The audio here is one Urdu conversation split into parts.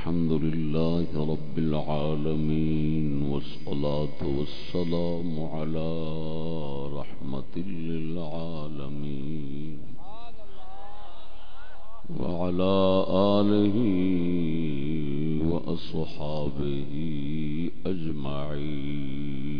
الحمد لله رب العالمين والصلاة والسلام على رحمة للعالمين. وعلى آله وأصحابه أجمعين.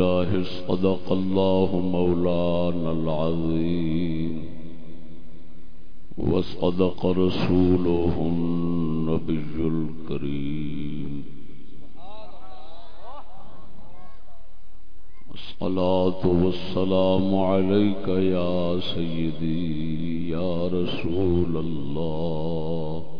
آمنت صدق الله مولانا العظيم. وصدق رسوله النبي الكريم. الصلاة والسلام عليك يا سيدي يا رسول الله.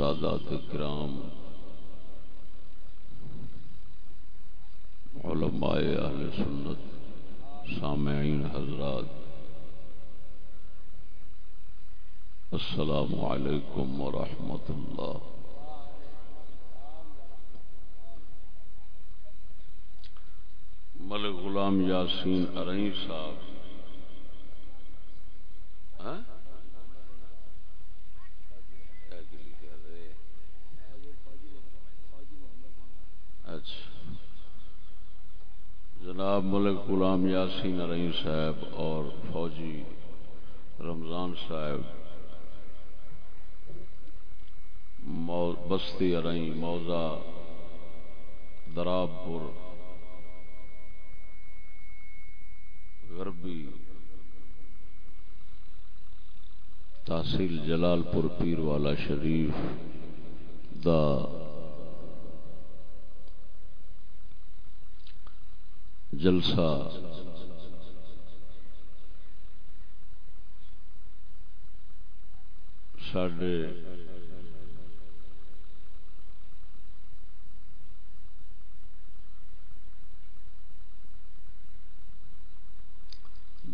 سادات کرام، علماء اہل سنت، سامعین حضرات، السلام علیکم ورحمۃ اللہ۔ ملک غلام یاسین ارئی صاحب جناب ملک غلام یاسین رئی صاحب اور فوجی رمضان صاحب بستی ارئی موزہ دراب پور غربی تحصیل جلال پور پیر والا شریف دا جلسہ۔ ساڈے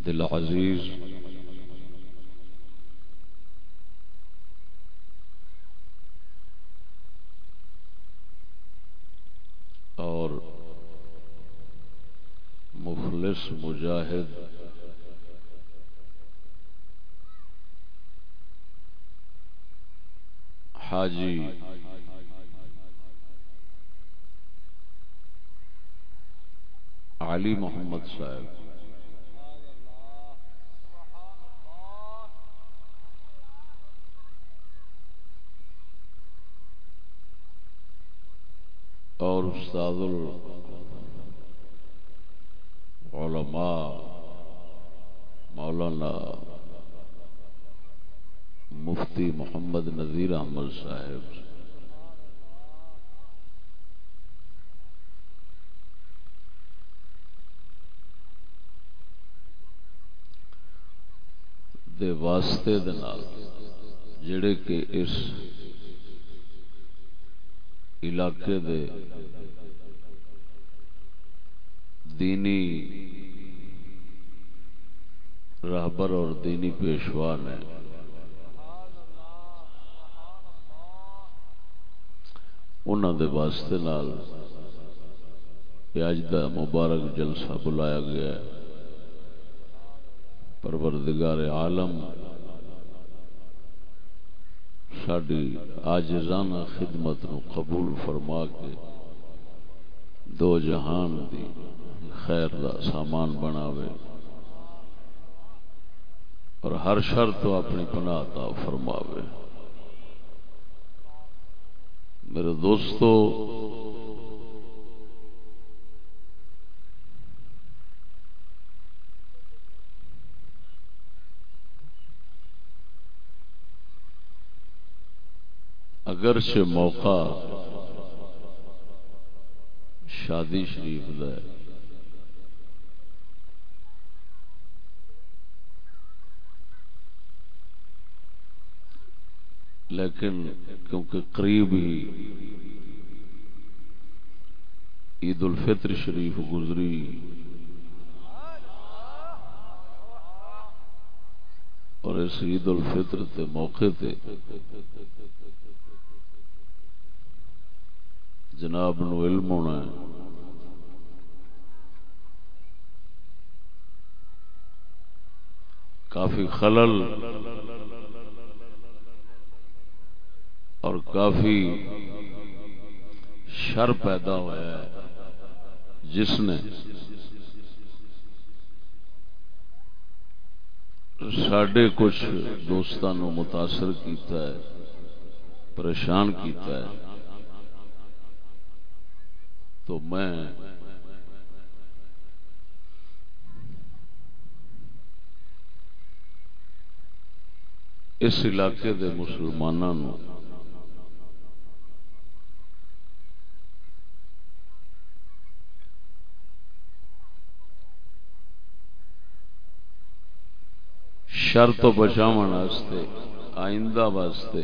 دل عزیز حاجی علی محمد صاحب۔ اور استاد العلماء مولانا مفتی محمد نذیر احمد صاحب۔ دے واسطے دے نال جڑے کہ اس علاقے دے دینی رہبر اور دینی پیشوا نے انہوں دے واسطے نال اج دا مبارک جلسہ بلایا گیا ہے۔ پروردگار عالم ساری آجزانہ خدمت نو قبول فرما کے دو جہان دی خیر دا سامان بناوے اور ہر شر تو اپنی پناہ تا فرماوے۔ میرے دوستو اگرچہ موقع شادی شریف ہے لیکن کیونکہ قریب ہی عید الفطر شریف گزری۔ اور اس عید الفطر تے موقع تے جناب نو علم ہونا ہے۔ کافی خلل اور کافی شر پیدا ہوا ہے۔ جس نے سڈے کچھ دوستان متاثر کیتا ہے، پریشان کیتا ہے۔ تو میں اس علاقے دے مسلمانوں شر تو بچاو آئندہ واسطے۔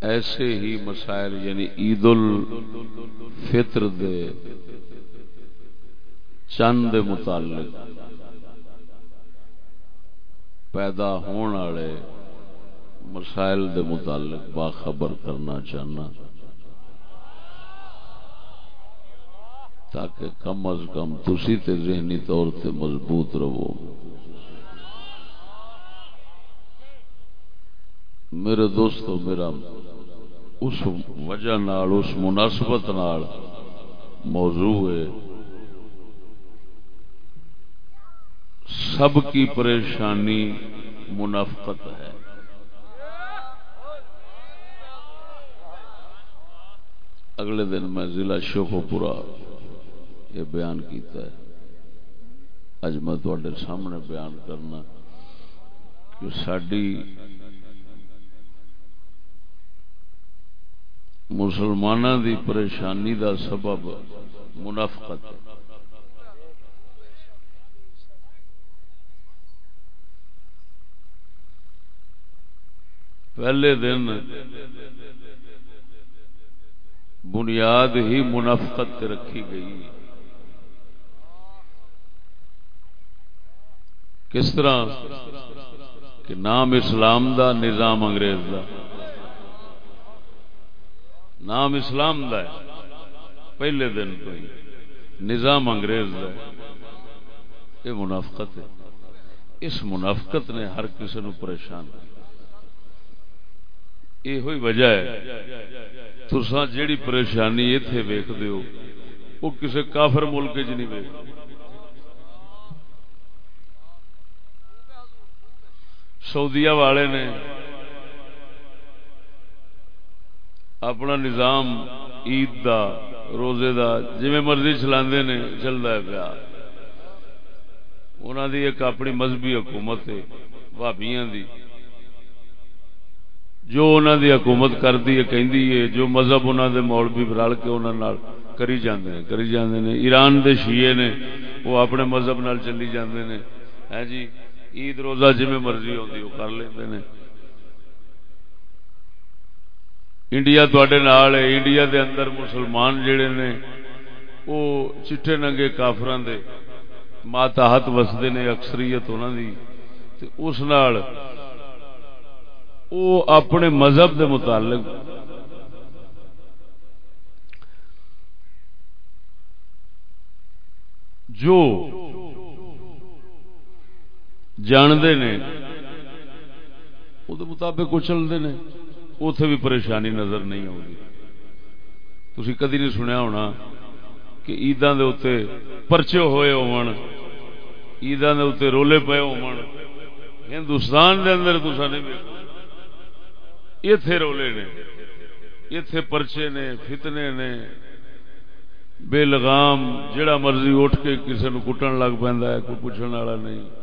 ایسے ہی مسائل یعنی عید الفطر دے چند متعلق پیدا ہونے والے مسائل دے متعلق باخبر کرنا چاہنا۔ تاکہ کم از کم تسی تے ذہنی طور تے مضبوط رہو۔ میرے دوستو، میرا اس وجہ نال، اس مناسبت نال موضوع ہے۔ سب کی پریشانی منافقت ہے۔ اگلے دن میں ضلع شوخو پورا یہ بیان کیتا ہے۔ اج میں تھوڑے سامنے بیان کرنا کہ ساری مسلمانوں دی پریشانی دا سبب منافقت ہے۔ پہلے دن بنیاد ہی منافقت رکھی گئی۔ کس طرح؟ کہ نام اسلام دا، نظام انگریز دا۔ نام اسلام دا ہے۔ پہلے دن تو ہی۔ نظام انگریز دا ہے۔ یہ منافقت ہے۔ اس منافقت نے ہر کسی نو پریشان یہ ہوئی وجہ ہے۔ تسا جیڑی پریشانی اتے ویک دیو وہ کسی کافر ملک چ نہیں ویک سعودیا والے نے اپنا نظام عید دا، روزے دا جی مرضی چلا چلتا ہے پیا۔ انہوں دی ایک اپنی مذہبی حکومت ہے بھابیاں دی۔ جو انہوں دی حکومت کرتی ہے کہ جو مذہب انہوں دے مولوی رل کے انہوں نال کری جاندے ہیں، کری جاندے ہیں ایران دے شیعے نے، وہ اپنے مذہب نال چلی جاندے ہیں ہے جی؟ عید روزہ جی مرضی آتی وہ کر لیں انڈیا تے انڈیا دے اندر مسلمان جڑے نے وہ چٹے ننگے کافران دے ماتحت وستے نے، اکثریت انہوں دی۔ تے اس نال او اپنے مذہب دے متعلق جو جانتے نے۔ وہ مطابق اچلتے ہیں اتے بھی پریشانی نظر نہیں آگی تھی کدی نہیں سنیا ہونا کہ عیدان دے اتنے پرچے ہوئے عیدان دے اتنے رولے پے ہو ہندوستان دے اندر تصا نہیں اتے رولے نے۔ اتے پرچے نے، فتنے نے۔ بے لگام جڑا مرضی اٹھ کے کسی نو کٹن لگ پہ کوئی پوچھنے والا نہیں۔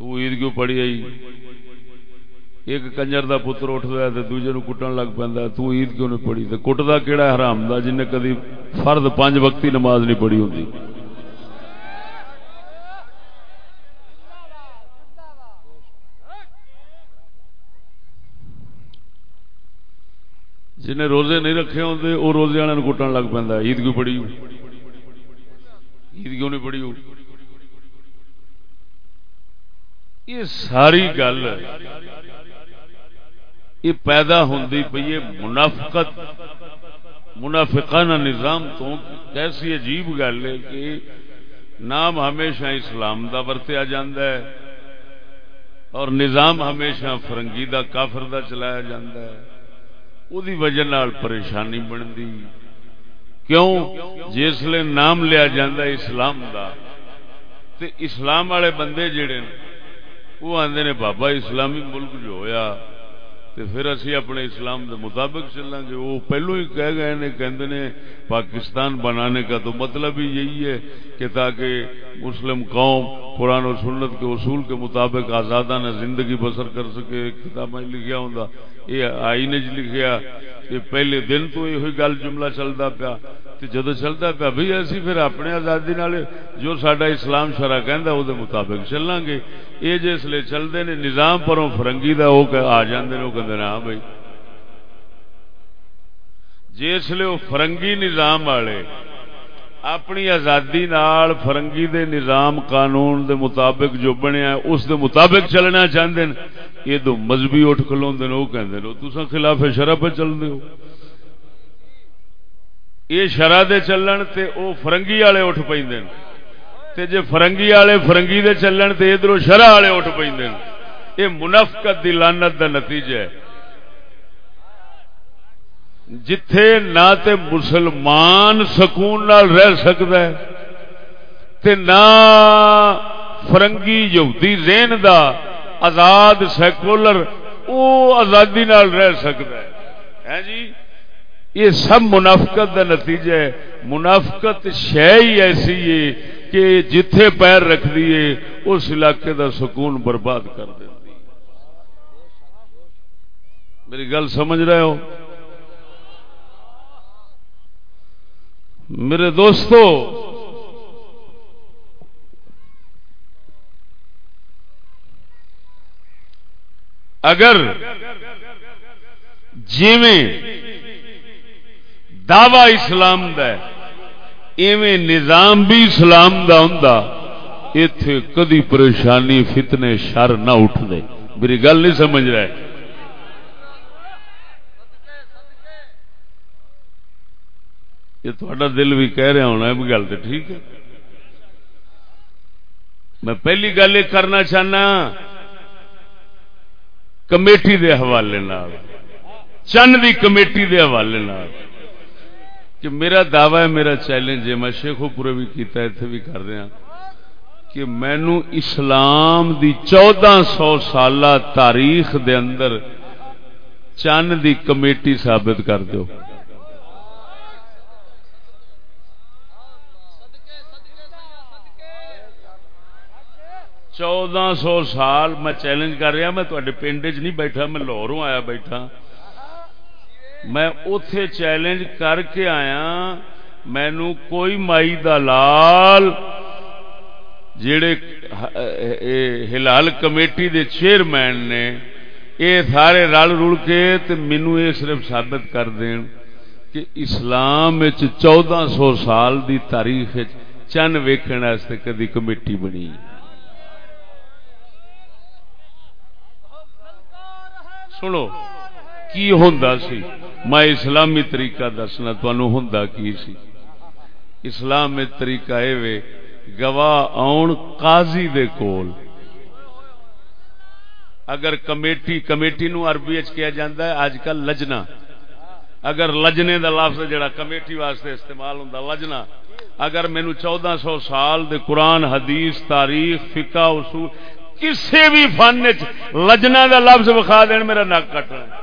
تو عید کیوں پڑی آئی؟ ایک کنجر دا پتر اٹھتا ہے دوجے نو کٹن لگ پہ تو عید کیوں نہیں پڑھی تو کٹتا کہڑا حرام دا جن کدی فرد پانچ وقتی نماز نہیں پڑھی ہوں جنہیں روزے نہیں رکھے ہوتے وہ روزے والے کٹن لگ پہ عید کیوں پڑی؟ عید کیوں نہیں پڑی؟ یہ ساری گل یہ پیدا ہوتی پی منافقت، منافقانہ نظام تو کیسی عجیب گل ہے کہ نام ہمیشہ اسلام دا ورتیا ہے اور نظام ہمیشہ فرنگی دا، کافر دا چلایا ہے۔ دی وجہ نال پریشانی بنتی کیوں؟ جسے نام لیا جا اسلام دا۔ تے اسلام والے بندے جڑے وہ آدھے نے بابا اسلامی ملک جو ہویا، تے پھر اسی اپنے اسلام دے مطابق چلیں گے۔ وہ پہلو ہی کہہ گئے نے، کہندے نے، پاکستان بنانے کا تو مطلب ہی یہی ہے کہ تاکہ مسلم قوم قرآن و سنت کے اصول کے مطابق آزادانہ زندگی بسر کر سکے کتابیں لکھیا ہوں یہ آئین چ جی لکھیا یہ پہلے دن تو یہ گل جملہ چلتا پیا جدو چلتا پیا بھائی اسی پھر اپنے آزادی جو سڈا اسلام شرح کہہ وہ مطابق چلیں گے یہ جسے چلتے نے نظام پروں فرنگی کا وہ آ جاتے وہ کہ ہاں بھائی جسے وہ فرنگی نظام والے اپنی آزادی نال فرنگی دے نظام قانون دے مطابق جو بنیا اس دے مطابق چلنا چاہتے ہیں۔ یہ تو مذہبی اٹھ کلو وہ کہ خلاف شرح پہ چلتے ہو۔ یہ شرح دے چلن تے او فرنگی والے اٹھ پہ جے فرنگی والے فرنگی دے چلن تے ادھر شرح والے اٹھ پہ یہ منافقت دی لانت دا نتیجہ ہے۔ جتھے نہ تے مسلمان سکون نال رہ سکتا ہے، تے نہ فرنگی یہودی زین دا آزاد سیکولر او آزادی نال رہ سکتا ہے۔ جی؟ یہ سب منافقت کا نتیجہ ہے۔ منافقت شہ ہی ایسی ہے کہ جتھے پیر رکھ دیے اس علاقے دا سکون برباد کر دیں میری گل سمجھ رہے ہو؟ میرے دوستو، اگر جیویں دعوی اسلام دا ایویں نظام بھی اسلام دا ہوں اتے کدی پریشانی، فتنے، شر نہ اٹھ دے۔ میری گل نہیں سمجھ رہے یہ تھوڑا دل بھی کہہ رہا ہونا ہے گل تو ٹھیک ہے۔ میں پہلی گل یہ کرنا چاہنا، کمیٹی دے حوالے چند دی کمیٹی دے حوالے کہ میرا دعوی ہے، میرا چیلنج ہے، میں شیخو پورے بھی کیتا ہے بھی کر رہا ہاں، کہ مینو اسلام دی چودہ سو سالہ تاریخ دے اندر چند دی کمیٹی ثابت کر دو چودہ سو سال میں چیلنج کر رہا میں تے پنڈ چ نہیں بیٹھا، میں لاہوروں آیا بیٹھا۔ میں اتے چیلنج کر کے آیا۔ مینو کوئی مائی دلال جڑے ہلال کمیٹی دے چیئرمین نے یہ سارے رل رل کے مینو یہ صرف ثابت کر دین کہ اسلام چودہ سو سال دی تاریخ چن ویکن کدی کمیٹی بنی۔ سنو، کی ہوں سی؟ میں اسلامی طریقہ دسنا ہوں کی سی؟ اسلام میں طریقہ اے وے، گواہ آن قاضی دے کول۔ اگر کمیٹی کمیٹی نو عربی اچ کیا جاندہ ہے آج کل لجنا۔ اگر لجنے دا لفظ جڑا کمیٹی واسطے استعمال ہوندا، لجنا۔ اگر مینو چودہ سو سال دے قرآن، حدیث، تاریخ، فقہ، اصول کسی بھی فن لجنا دا لفظ وکھا دین، میرا نک کٹنا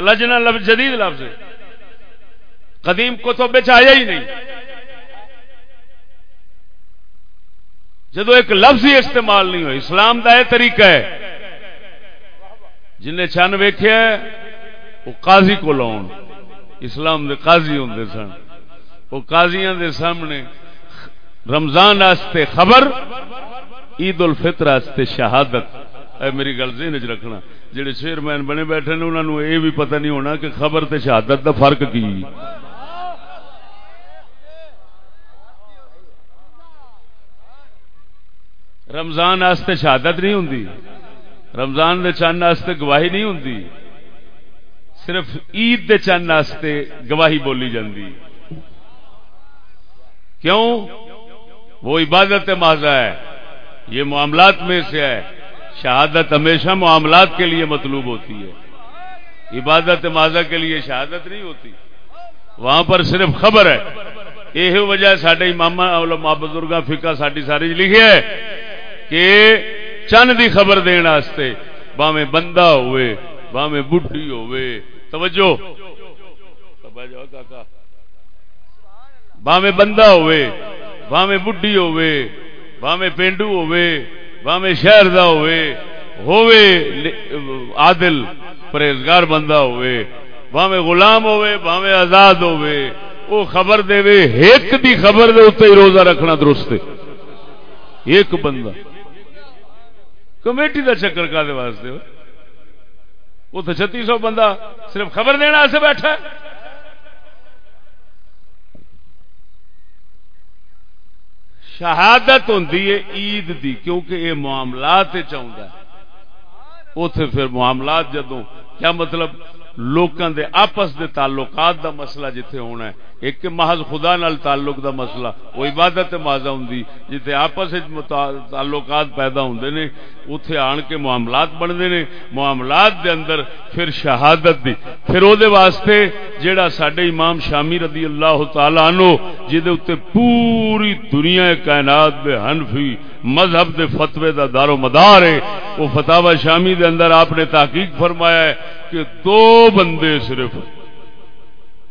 لجنا لفظ، جدید لفظ قدیم کتب آیا ہی نہیں۔ جدو ایک لفظ ہی استعمال نہیں ہوئی، اسلام کا یہ طریقہ ہے۔ جن چن ویخیا وہ قاضی کو لاؤ اسلام دے قاضی ہوں سن۔ وہ قاضیاں دے سامنے رمضان آستے خبر، عید الفطر آستے شہادت۔ اے میری گل ذہن رکھنا، جڑے چیئرمین بنے بیٹھے نے انہوں نے یہ بھی پتہ نہیں ہونا کہ خبر تے شہادت دا فرق کی۔ رمضان آستے شہادت نہیں ہوں رمضان دے چند آستے گواہی نہیں ہوں صرف عید دے چند آستے گواہی بولی جاندی۔ کیوں؟ وہ عبادت ماضا ہے۔ یہ معاملات میں سے ہے۔ شہادت ہمیشہ معاملات کے لیے مطلوب ہوتی ہے۔ عبادت ماضا کے لیے شہادت نہیں ہوتی۔ وہاں پر صرف خبر ہے۔ یہ وجہ سڈے امام علماء بزرگ فکا ساری ساری لکھے ہے کہ چند دی خبر دین واسطے باویں بندہ ہوئے، باویں بڈھی ہوئے۔ توجہ۔ باویں بندہ ہوئے باویں بڈھی ہوئے باویں پینڈو ہوئے باویں شہر دا ہوئے ہوئے عادل، پرہیزگار بندہ ہوئے باویں غلام ہوئے باویں آزاد ہوئے، وہ خبر دے وے، ایک دی خبر دے اتنے ہی روزہ رکھنا درست ہے۔ ایک بندہ۔ کمیٹی دا چکر کا دے واسطے؟ وہ تو چھتی سو بندہ صرف خبر دینا سے بیٹھا ہے۔ شہادت ہوں عید دی، کیونکہ یہ معاملات چاہتا ہے۔ اتے پھر معاملات جدو کیا مطلب لوگوں دے آپس دے تعلقات دا مسئلہ جتھے ہونا ہے۔ ایک محض خدا نال تعلق دا مسئلہ، وہ عبادت مازا ہوں جتھے آپس تعلقات پیدا ہوندے نے اتھے آن کے معاملات بنتے نے، معاملات دے اندر پھر شہادت دی۔ پھر او دے واسطے جیڑا سڈے امام شامی رضی اللہ تعالی عنہ جہد اتنے پوری دنیا کائنات دے حنفی مذہب دے فتوے دا دار و مدار ہے۔ وہ فتح شامی دے اندر آپ نے تحقیق فرمایا ہے کہ دو بندے صرف،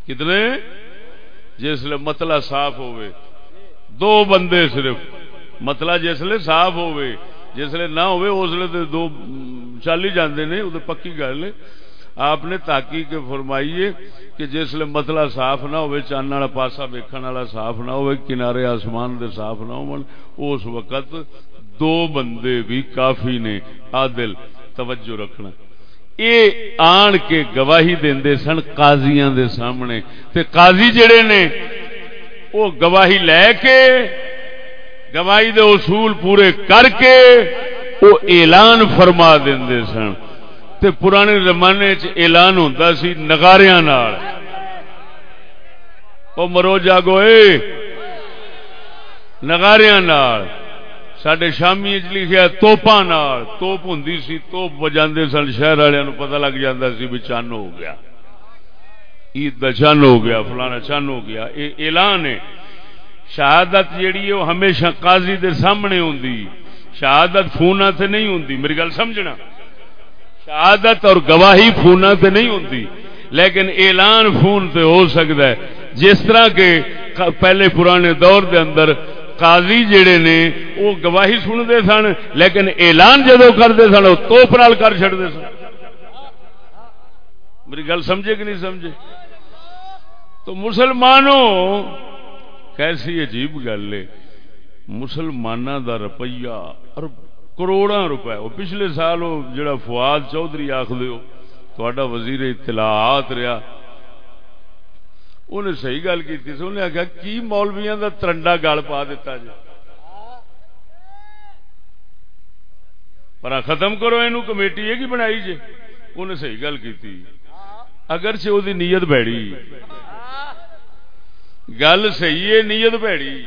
کتنے؟ جسل متلا صاف ہوئے۔ دو بندے صرف۔ متلا جسل صاف ہوئے۔ جسل نہ ہوئے اسلے دو چل ہی جاندے نے وہ پکی گل آپ نے تحقیق فرمائیے کہ جسل متلا صاف نہ ہوئے چان والا پاسا ویکھن والا صاف نہ ہوئے، کنارے آسمان دے صاف نہ ہو اس وقت دو بندے بھی کافی نے عادل توجہ رکھنا۔ اے آن کے گواہی دے سن، قاضیاں دے سامنے۔ تے قاضی جڑے نے، وہ گواہی لے کے، گواہی دے اصول پورے کر کے وہ اعلان فرما دے سن۔ تے پرانے زمانے چ اعلان ہوتا سی نگاریاں نال۔ او مرو جاگو اے نگاریاں سڈے شامی لکھا توپا نال توپ ہوں سی توپ بجا سن شہر والوں پتا لگ جاتا سی بھی چن ہو گیا عید کا چن ہو گیا فلانا چن ہو گیا یہ اعلان ہے شہادت جیڑی ہے وہ ہمیشہ قاضی دے سامنے ہوں شہادت فونا سے نہیں ہوں میری گل سمجھنا شہادت اور گواہی فونا سے نہیں ہوں لیکن اعلان فون سے ہو سکتا ہے جس طرح کے پہلے پرانے دور دے اندر قاضی جڑے نے، وہ گواہی سنتے سن، لیکن اعلان جدو کرتے سن، وہ توپ نال کر چڑتے سن۔ میری گل سمجھے کہ نہیں سمجھے؟ تو مسلمانوں، کیسی عجیب گل ہے۔ مسلمانوں دا روپیہ اور کروڑا روپے۔ وہ پچھلے سال وہ جڑا فواد چودھری آخ تا وزیر اطلاعات رہا انہیں صحیح گل کی انہیں آخیا کی مولویا کا ترنڈا گل پا دیتا جی؟ پر ختم کرو یہ کمیٹی یہ بنائی جی؟ انہیں صحیح گل کی اگرچہ وہ نیت بیڑی گل صحیح ہے، نیت بیڑی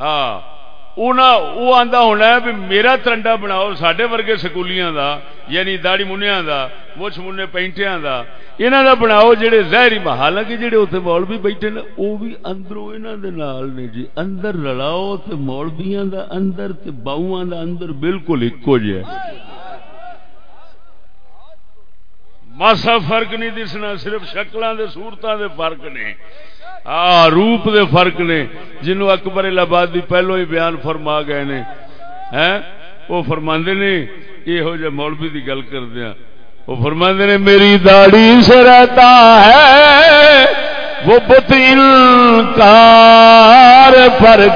ہاں۔ وہ آتا ہونا بھی میرا ترنڈا بناؤ سڈے ورگے سکولیاں دا یعنی داڑی منیا دا، مچھ منے پینٹیاں دا۔ انہوں دا بناؤ جہے زہری حالانکہ جہے اتنے مول بھی بیٹھے نا وہ بھی اندروں انہوں دے نال نے جی۔ اندر رلاؤ تے مولبیاں دا، اندر تے باؤں دا، اندر بالکل ایکو جہ جی ماسا فرق نہیں دسنا، صرف شکلوں دے صورتوں دے فرق نے۔ آ روپ دے فرق نے۔ جنہوں اکبر آبادی پہلو ہی بیان فرما گئے نے۔ وہ فرما نے یہ ہو مولوی کی گل کر دیا ہاں۔ وہ فرما نے، میری داڑی سے رہتا ہے، وہ بت انکار پر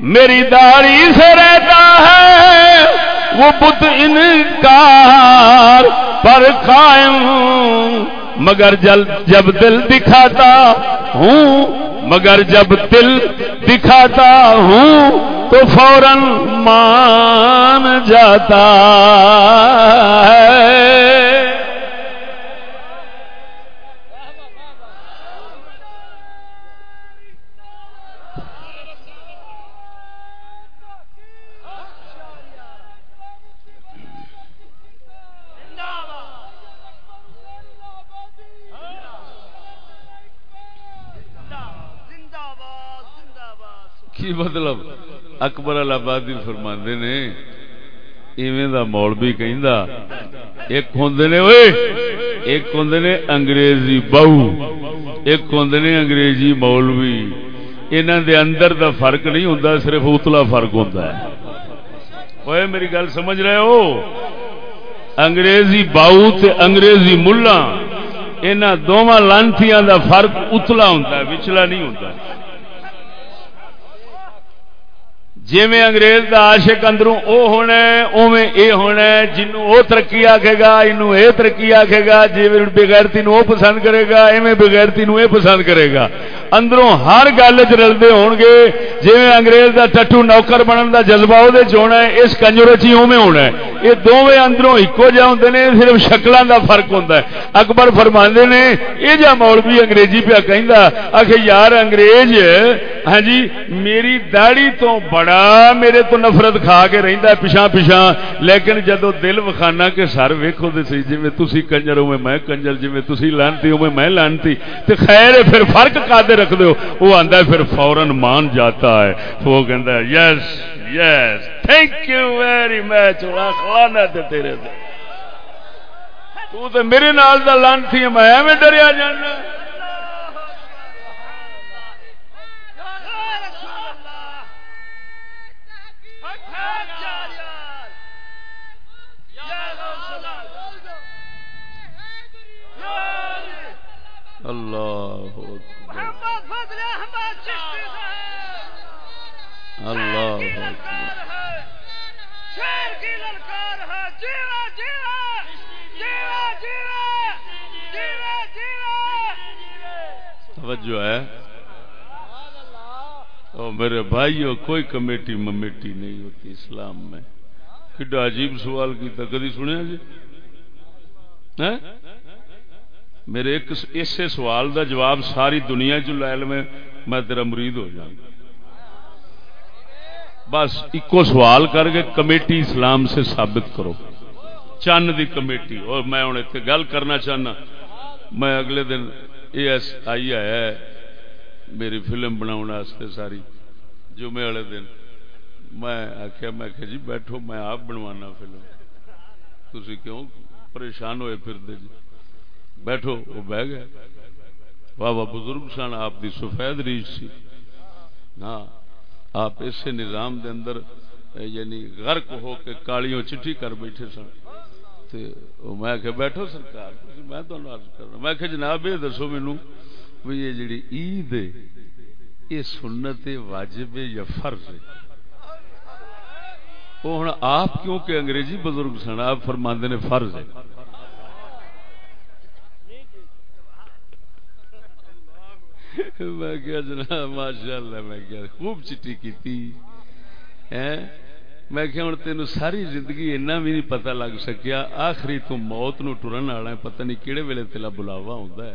میری داڑی سے رہتا ہے وہ بت انکار پر قائم، مگر جل، جب دل دکھاتا ہوں، مگر جب دل دکھاتا ہوں، تو فوراً مان جاتا ہے۔ مطلب؟ اکبر آبادی فرما نے، ایویں دا مولوی کہندا، ایک ہوندے نے، اوئے! ایک ہوندے نے انگریزی بہو، ایک ہوندے نے انگریزی مولوی۔ انہاں دے اندر دا فرق نہیں ہوندا، صرف اتلا فرق ہوندا ہے۔ اوئے میری گل سمجھ رہے ہو؟ انگریزی باؤ تے انگریزی ملا، انہاں دوواں لانتیاں دا فرق اتلا ہوندا ہے، وچلا نہیں ہوندا۔ جی میں انگریز دا عاشق اندروں او ہونا ہے اوویں اے ہونا ہے جنوں او ترقی آکھے گا اینو اے ترقی آکھے گا جی بغیرتی نو او پسند کرے گا، ایویں بغیرتی نو اے پسند کرے گا۔ اندروں ہر گل چ رلدے ہون گے جی انگریز دا ٹٹو نوکر بنن دا جذبہ او دے ہونا ہے، اس کنجر چ اوویں ہونا ہے۔ یہ دوویں اندروں ایکو جا ہوندے نے، صرف شکلاں دا فرق ہوندا ہے۔ اکبر فرماندے نے اے جا مولوی انگریزی پیا کہندا آکھے یار انگریز ہاں جی میری داڑھی تو بڑا میرے تو نفرت کھا کے رہندا پچھا پچھا لیکن جدو دل وکھانا کے سر ویکھو دے سی جویں تسی کنجر ہوے میں کنجر جویں تسی لانتی ہوے میں لانتی۔ تے خیر، پھر فرق کادے رکھ دیو۔ وہ آندا ہے، پھر فورن مان جاتا ہے۔ وہ کہندا ہے yes yes thank you very much خوانا تے تیرے تے۔ تو تے میرے نال دا لانتی میں ایویں ڈریا جانا۔ اللہ۔ اللہ توجہ ہے۔ او میرے بھائیو کوئی کمیٹی ممیٹی نہیں ہوتی اسلام میں۔ کڈا عجیب سوال کیتا کدی سنیا جی؟ میرے ایک اسے سوال دا جواب ساری دنیا چ لے لو میں تیرا مرید ہو جاؤں۔ بس ایکو سوال کر کے کمیٹی اسلام سے ثابت کرو۔ چند دی کمیٹی، اور میں ہوں اتنے گل کرنا چاہنا۔ میں اگلے دن اے ایس آئی آیا ہے، میری فلم بنا ساری۔ جمعے والے دن میں آخیا میں کہ جی بیٹھو، میں آپ بنوانا فلم۔ تھی کیوں پریشان ہوئے پھر دے جی؟ بیٹھو، وہ بہ گئے۔ بابا بزرگ سن آپ دی سفید ریچ سی۔ ہاں آپ اسے نظام دے اندر یعنی غرق ہو کے کالیوں چٹھی کر بیٹھے سن۔ میں کہ بیٹھو سرکار، میں کرنا میں کہ جناب، یہ دسو مینو بھی یہ جڑی عید ہے، یہ سنت واجب یا فرض ہے؟ وہ ہوں آپ کیونکہ انگریزی بزرگ سن، آپ فرماندے نے فرض ہے۔ میں کیا جناب ماشاء اللہ میں کیا خوب چٹی کی میں کہ ہوں تین ساری زندگی اینا بھی نہیں پتہ لگ سکیا۔ آخری تو موت نو ٹرن والا ہے، پتہ نہیں کہڑے ویلے تیلا بلاوا ہوتا ہے۔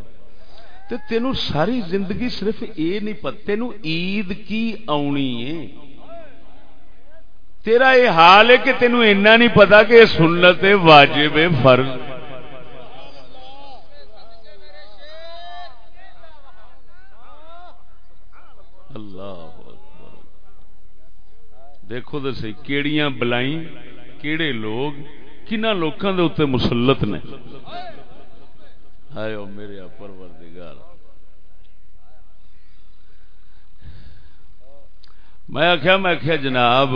تے تینوں ساری زندگی صرف اے نہیں پتہ تینوں عید کی آنی ہے؟ تیرا یہ حال ہے کہ تینوں اینا نہیں پتا کہ سنت واجب فرض اللہ دیکھو تو سی کیڑیاں بلائی کیڑے لوگ کنہ لوکاں دے اتنے مسلط نے؟ ہائے میرے پروردگار۔ میں آخیا میں آخیا جناب،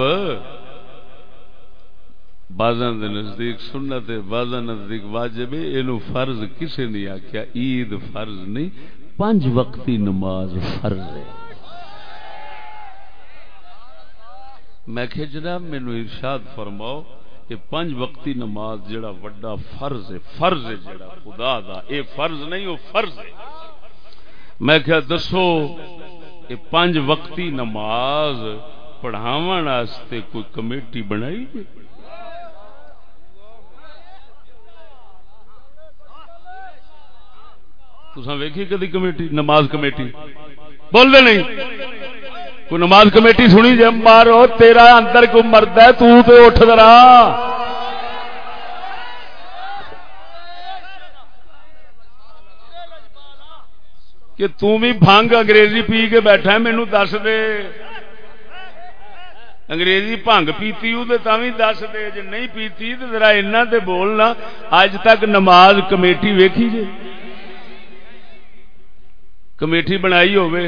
بازاں دے نزدیک سنت، بازاں نزدیک واجب یہ فرض کسے نہیں آخیا عید فرض نہیں پانچ وقتی نماز فرض ہے۔ میں کہ جناب مینو ارشاد فرماؤ کہ پنج وقتی نماز جڑا وڈا فرض ہے فرض ہے جڑا خدا دا۔ اے فرض نہیں وہ فرض ہے۔ میں کیا دسو یہ پنج وقتی نماز پڑھاون واسطے کوئی کمیٹی بنائی جی تسا ویکھی کدی کمیٹی، نماز کمیٹی؟ بول دے نہیں۔ کوئی نماز کمیٹی سنی جی مارو تیرا اندر کو مرد ہے تو تے اٹھ درا کہ بھی بھنگ انگریزی پی کے بیٹھا ہے مینو دس دے انگریزی بھنگ پیتی ہوں تو بھی دس دے جی نہیں پیتی تو ذرا اینا تے بولنا اج تک نماز کمیٹی ویکھی جی کمیٹی بنائی ہوئے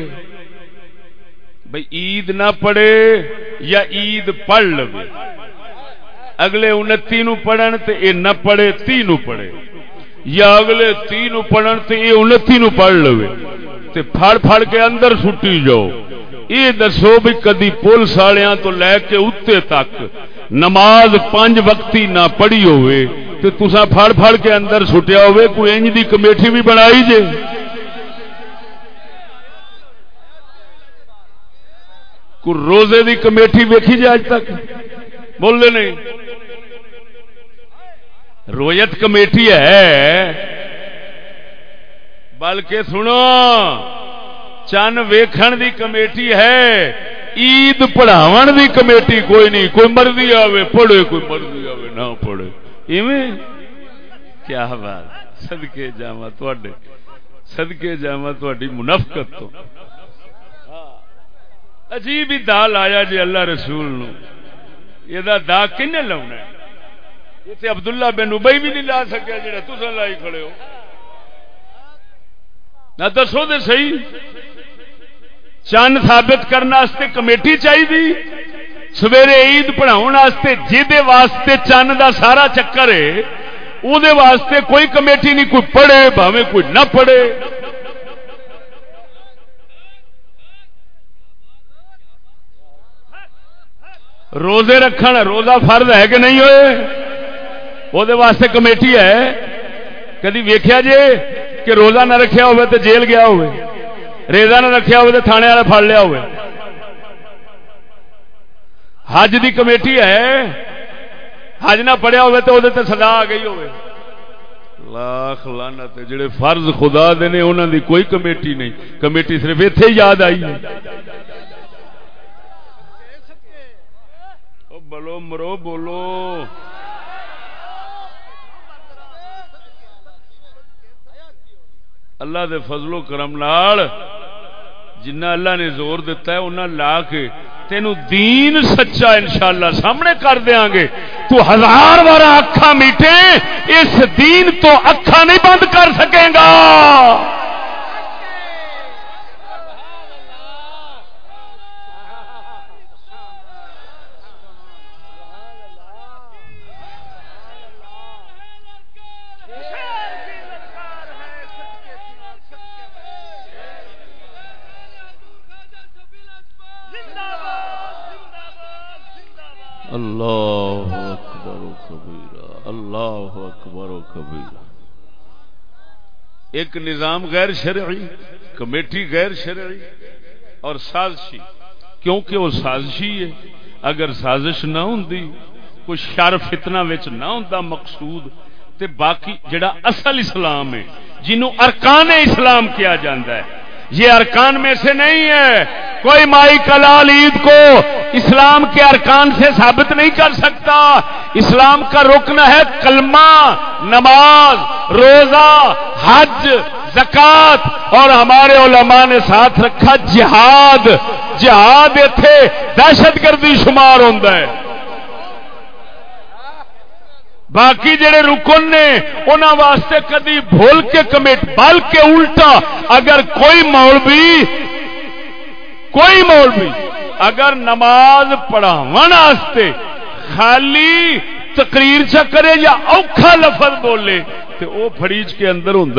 بھائی عید نہ پڑھے یا عید پڑھ لو اگلے انتی نو پڑھن تے اے نہ پڑھے تی نو پڑھے۔ یا اگلے تی نو پڑھن تے اے انتی نو پڑھ لو تے پھڑ پھڑ کے اندر سٹی جاؤ۔ یہ دسو بھی کدی پولیس والوں تو لے کے اتنے تک نماز پانچ وقتی نہ پڑھی ہوئے۔ تے تسا پھڑ پھڑ کے اندر سٹیا ہوئے۔ کوئی انج دی کمیٹی بھی بنائی جے۔ روزے دی کمیٹی ویکھی جائے اج تک؟ بولنے نہیں۔ رویت کمیٹی ہے۔ بلکہ سنو، چن ویکھن دی کمیٹی ہے، عید پڑھاو دی کمیٹی کوئی نہیں، کوئی مرضی آوے، پڑھے، کوئی مرضی آوے، نہ پڑھے۔ ایویں؟ کیا بات؟ سدکے جاوا سدکے جاوا تھی منافقت تو۔ عجیب ہی دا لایا جی اللہ رسول نو۔ یہ دا کن لاؤنا ہے؟ یہ تے عبداللہ بن ابئی بھی نہیں لا سکیا جا تصا لائی کھڑے ہو۔ نہ دسو دے صحیح۔ چند ثابت کرنا کرنے کمیٹی چاہیے سویرے عید پڑھاؤ جہد واسطے چند دا سارا چکر ہے۔ وہ واسطے کوئی کمیٹی نہیں، کوئی پڑھے بھاوے کوئی نہ پڑھے۔ روزے رکھن، روزہ فرض ہے کہ نہیں ہوئے؟ وہ واسطے کمیٹی ہے۔ کدی ویخیا جے کہ روزہ نہ رکھیا ہوئے تو جیل گیا ہوئے ریزا نہ رکھیا ہوئے تو تھانے والا پڑ لیا ہوئے۔ حج دی کمیٹی ہے، حج نہ پڑھیا ہوئے تو وہ سزا آ گئی ہوئے۔ لاکھ لانا جڑے فرض خدا دے نے انہوں دی کوئی کمیٹی نہیں۔ کمیٹی صرف اتے یاد آئی ہے۔ بولو، مرو، بولو۔ اللہ دے فضل و کرم نال جنہ اللہ نے زور دیتا ہے، انہاں لا کے تینو دین سچا انشاءاللہ سامنے کر دیاں گے۔ تو ہزار بار اکھا میٹے اس دین تو اکھا نہیں بند کر سکے گا۔ اللہ اکبر و کبیرہ اللہ اکبر و کبیرہ ایک نظام غیر شرعی کمیٹی غیر شرعی اور سازشی کیونکہ وہ سازشی ہے اگر سازش نہ ہوں کوئی شر فتنہ وچ نہ ہوں مقصود تے باقی جڑا اصل اسلام ہے جنہوں ارکان اسلام کیا جاندہ ہے یہ ارکان میں سے نہیں ہے۔ کوئی مائی کلال عید کو اسلام کے ارکان سے ثابت نہیں کر سکتا۔ اسلام کا رکن ہے کلمہ، نماز، روزہ، حج زکات اور ہمارے علماء نے ساتھ رکھا جہاد۔ جہاد اتنے دہشت گردی شمار ہوتا ہے۔ باقی جڑے رکن نے انہوں واسطے کدی بھول کے کمیٹ، بلکہ کے الٹا اگر کوئی مولوی کوئی مولوی اگر نماز پڑھاو خالی تقریر چکرے یا اوکھا لفظ بولے تو وہ فریج کے اندر ہوں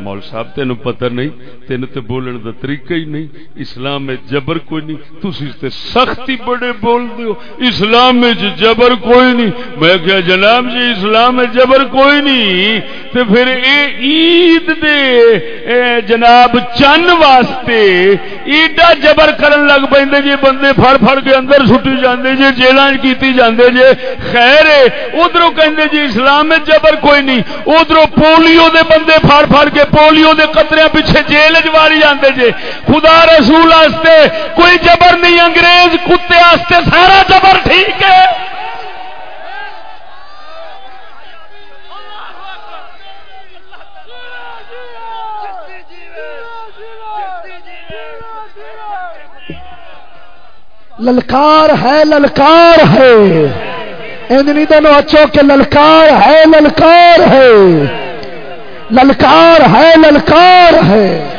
مول صاحب تین پتہ نہیں تین تو بولن کا طریقہ ہی نہیں۔ اسلام میں جبر کوئی نہیں۔ تھی سختی بڑے بول دو اسلام میں جی جبر کوئی نہیں۔ میں کیا جناب جی اسلام میں جبر کوئی نہیں۔ تو پھر اے عید دے، اے جناب چن واسطے ایڈا جبر کرن لگ پہ جی بندے پھڑ پھڑ کے اندر سٹی جاندے جی جیلان کیتی جاندے جی خیر ادھر کہ جی اسلام میں جبر کوئی نہیں۔ ادھر پولیو دے بندے پھڑ پھڑ کے پولیو دے قطرے پیچھے جیل چاری جاندے جے۔ خدا رسول آستے، کوئی جبر نہیں، انگریز کتے آستے، سارا جبر ٹھیک ہے۔ للکار ہے للکار ہے۔ ان دونوں اچھو کے للکار ہے للکار ہے۔ للکار ہے للکار ہے۔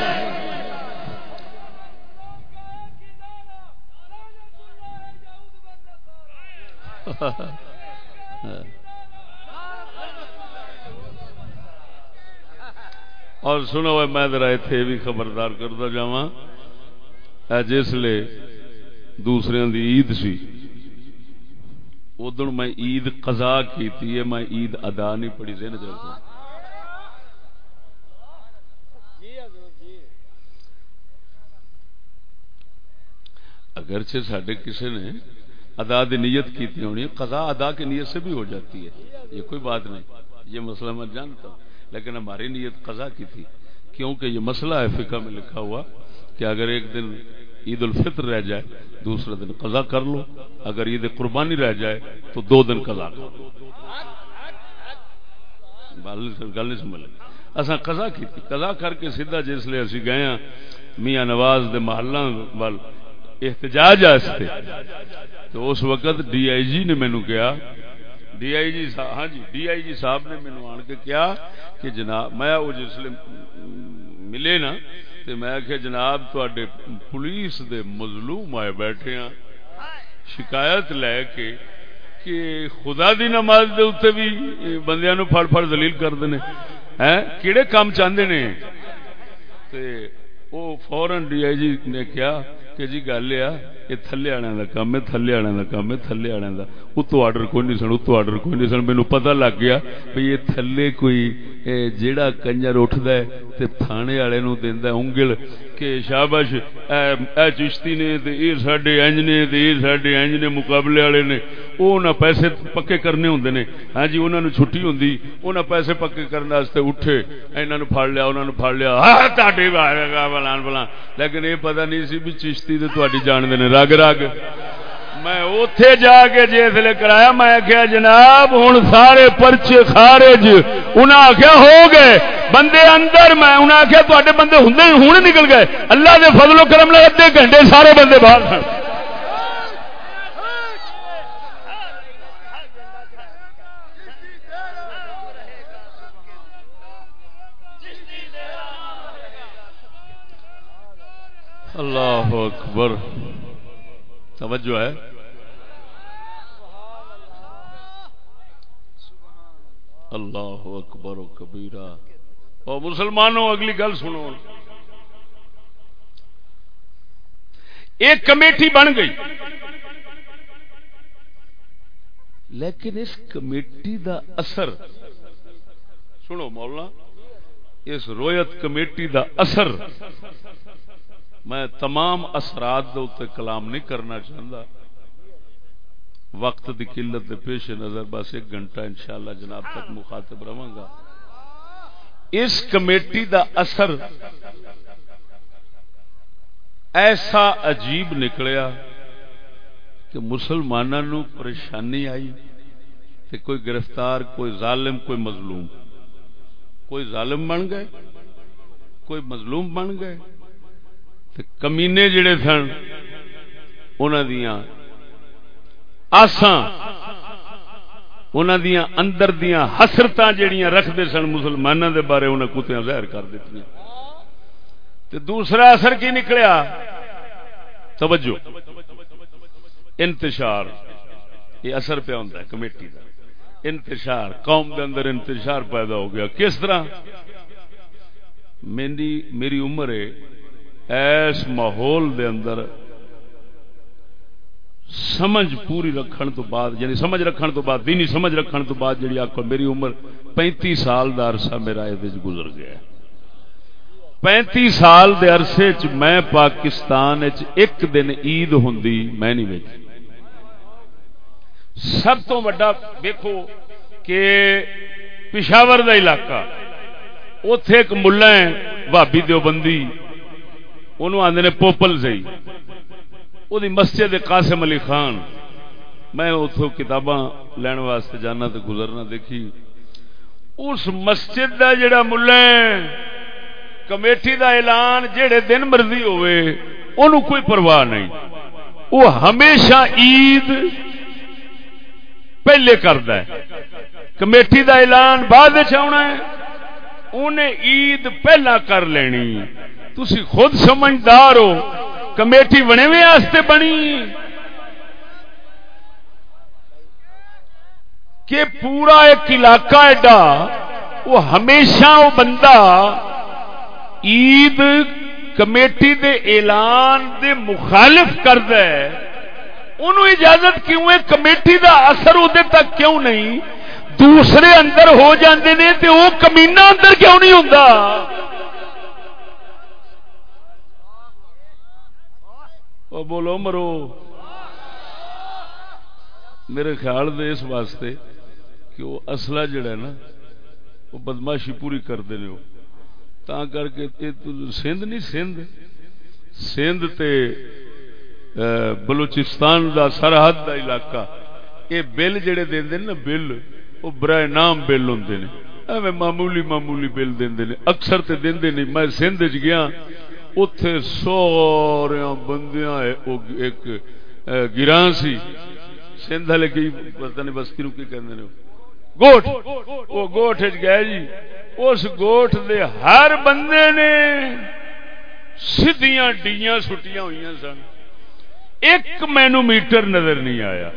اور سنو میں ذرا اتنے بھی خبردار کرتا جا جس دوسرے دی عید سی ادھر میں عید قضا کی میں عید ادا نہیں پڑی ذہن چ اگرچہ سڈے کسی نے ادا کی نیت کی ہونی قضا ادا کی نیت سے بھی ہو جاتی ہے، یہ کوئی بات نہیں۔ یہ مسئلہ میں جانتا ہوں، لیکن ہماری نیت قضا کی تھی، کیونکہ یہ مسئلہ ہے، فقہ میں لکھا ہوا کہ اگر ایک دن عید الفطر رہ جائے، دوسرے دن قضا کر لو، اگر عید قربانی رہ جائے تو دو دن قضا کر لو۔ گل نہیں سمجھ لگی۔ اصا قضا کی قضا کر کے سیدھا جس لیے اسی گئے ہاں میاں نواز دے محلہ وال احتجاج آستے تو اس وقت ڈی آئی جی نے مینو کیا ڈی آئی جی صاحب ہاں جی ڈی آئی جی صاحب نے مینو آن کے کیا کہ جناب، میں وہ جس ملے نا تو میں کہ جناب تے پولیس دے مظلوم آئے بیٹھے ہیں شکایت لے کے کہ خدا دی نماز دے اتنے بھی بندیاں نو پھڑ پھڑ دلیل کر دینے۔ ہیں؟ کیڑے کام چاہتے نے؟ وہ فورن ڈی آئی جی نے کیا کہ جی گل یہ تھلے آنے کا کام ہے تھلے آنے کا کام ہے تھلے آنے کا اتو آرڈر کوئی نہیں سن، اتو آرڈر کوئی نہیں سن۔ مینو پتا لگ گیا بھائی یہ تھلے کوئی جیڑا کنجر اٹھتا ہے تے تھانے والے نو دینا انگل کہ شابش اے چشتی نے یہ سڈے انج نے یہ سڈے انج نے مقابلے والے نے وہ نہ پیسے پکے کرنے ہوں نے ہاں جی انہوں نے چھٹی ہوں وہ نہ پیسے پکے کرنے اٹھے انہوں نے پڑ لیا انہوں نے پڑ لیا بلان بلان لیکن یہ پتہ نہیں سی بھی چشتی تو جان دے رگ رگ میں اتے جا کے جسے کرایا، میں کیا جناب ہوں سارے پرچے خارج۔ انہیں آخیا ہو گئے۔ بندے اندر، میں انہیں آخیا تے بندے ہوں ہوں نکل گئے۔ اللہ دے فضل و کرم لے ادے گھنٹے سارے بندے باہر سن۔ اللہ اکبر۔ توجہ ہے۔ اللہ اکبر و کبیرہ۔ اور مسلمانوں، اگلی گل سنو۔ ایک کمیٹی بن گئی۔ لیکن اس کمیٹی دا اثر، سنو مولانا، اس رویت کمیٹی دا اثر میں تمام اثرات دے اتنے کلام نہیں کرنا چاہتا وقت دی قلت دے پیش نظر، بس ایک گھنٹہ انشاءاللہ جناب تک مخاطب رہا گا اس کمیٹی دا اثر ایسا عجیب نکلیا کہ مسلمانوں پریشانی آئی کہ کوئی گرفتار، کوئی ظالم، کوئی مظلوم۔ کوئی ظالم بن گئے، کوئی مظلوم بن گئے۔ کمینے جڑے سن انہوں آساں انہوں دیا اندر دیا حسرت جہیا رکھتے سن مسلمانوں دے بارے انہیں کتیاں ظاہر کر دیتی تے دوسرا اثر کی نکلیا؟ توجہ۔ انتشار۔ یہ اثر پہ ہوتا ہے کمیٹی کا انتشار، قوم کے اندر انتشار پیدا ہو گیا۔ کس طرح؟ میری میری عمر ہے۔ ایس ماحول دے اندر سمجھ پوری رکھن تو بعد یعنی سمجھ رکھن تو بعد، دینی سمجھ رکھن تو بعد جڑی آخو میری عمر پینتی سال دا عرصہ میرا یہ گزر گیا پینتی سال دے عرصے چ میں پاکستان ایک دن عید ہوں میں نہیں ویچ سب تو وڈا دیکھو کہ پشاور دا علاقہ اتے ایک ملا ہے بھابی دیوبندی انہوں آدھے نے پوپل سی وہ مسجد قاسم علی خان۔ میں اتو کتاباں لین واسطے جانا تو گزرنا دیکھی۔ اس مسجد دا جڑا ملا کمیٹی دا اعلان جڑے دن مرضی ہوئے انہوں کوئی پرواہ نہیں۔ وہ ہمیشہ عید پہلے کرد کمیٹی دا اعلان بعد چنا ہے۔ انہیں عید پہلا کر لینی۔ تھی خود سمجھدار ہو، کمیٹی بنے ہوئے بنی۔ کہ پورا ایک علاقہ ایڈا، وہ ہمیشہ وہ بندہ عید کمیٹی دے اعلان دے مخالف کرد انہوں اجازت کیوں ہے؟ کمیٹی دا اثر ادھر تک کیوں نہیں؟ دوسرے اندر ہو جاندے نے تے وہ کمینہ اندر کیوں نہیں ہوں او بولو مرو۔ میرے خیال دے اس واسطے کہ وہ اصلہ جڑا ہے نا، وہ بدماشی پوری کرتے ہیں تا کر کے سندھ نہیں، سندھ۔ سندھ تے بلوچستان دا سرحد دا علاقہ۔ یہ بل جڑے دے نا، بل، وہ برائے نام بل ہوں نے۔ معمولی معمولی بل دین دے اکثر تے دے نہیں، میں سندھ چ گیا۔ اتے سارا بندیاں، ایک گران سی۔ سندھ والے کی پتہ نہیں بستی نو کی کہندے گوٹ وہ گوٹ گئے جی۔ اس گوٹ دے ہر بندے نے سیدیاں ڈیاں سٹیاں ہوئی سن۔ ایک مینو میٹر نظر نہیں آیا۔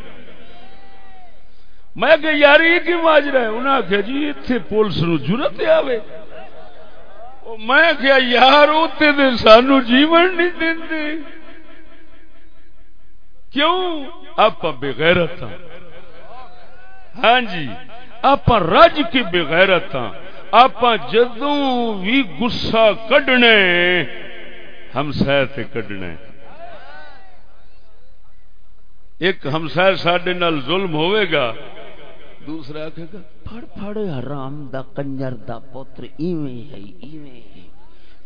میں کہ یار یہ کی ماجرا ہے؟ انہیں آخیا جی اتنے پولیس نو ضرورت آئے میں کیا یار اتنے دے سانو جیون نہیں دے کیوں؟ آپ بغیرت ہاں۔, ہاں جی آپ رج کی بغیرت ہاں۔ آپ جدوں بھی گسا کڈنے ہمسا کڈنے۔ ایک ہمسا سڈے ظلم ہوئے گا۔ دوسرا آخے گا پھڑ پھڑ حرام دا کنجر دا پوتر ایویں ہے ایویں ہے۔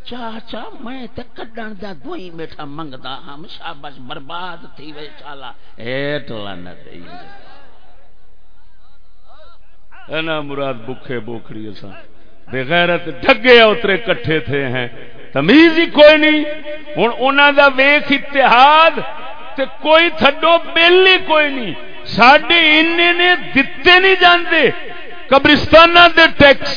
چاچا میں تے کڈن دا دوئی میٹھا منگدا ہم شابش برباد تھی وے چالا ایٹ لعنت انا مراد بکھے بوکھڑی اساں بغیرت ڈگے اترے کٹھے تھے ہیں۔ تمیز ہی کوئی نہیں۔ ہن انہاں دا ویکھ اتحاد تے کوئی تھڈو ہی کوئی نہیں۔ ساڈے ان نے دتے نہیں جاندے۔ قبرستان دے ٹیکس،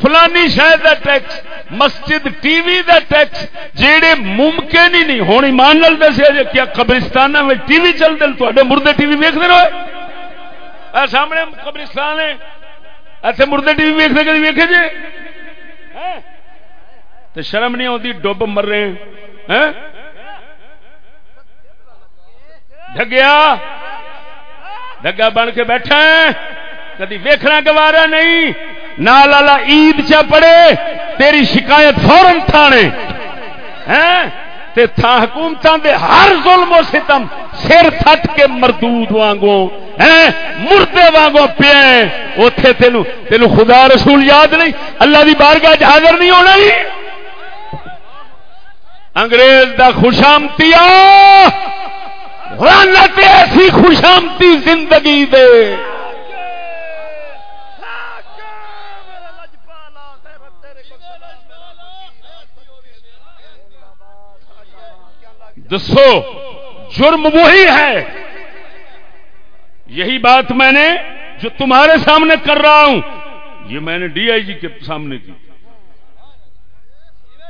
فلانی شہر دا ٹیکس، مسجد، ٹی وی دا ٹیکس، جیڑے ممکن ہی نہیں۔ ہوں ایمان لال دسیا جی کیا قبرستان میں ٹی وی چلتے تے مردے ٹی وی ویکتے رہے سامنے قبرستان ہے۔ ایسے مردے ٹی وی ویکتے کدی ویکے جی ہاں۔ تو شرم نہیں آتی ڈب مر رہے ہیں ڈگیا ڈگا بن کے بیٹھا ہے۔ کدی ویکھنا گوارا نہیں۔ نال والا عید چا پڑے، تیری شکایت فورن تھانے۔ ہیں تے تھا حکومتاں دے ہر ظلم و ستم سر تھٹ کے مردود وانگو ہاں؟ مردے وانگو پیا اوتھے تینو تینو خدا رسول یاد نہیں، اللہ دی بارگاہ حاضر نہیں ہونا ہی۔ انگریز دا خوشامتیا خوشامتی ایسی خوشامتی زندگی دے۔ دسو، جرم وہی ہے۔ یہی بات میں نے جو تمہارے سامنے کر رہا ہوں، یہ میں نے ڈی آئی جی کے سامنے کی۔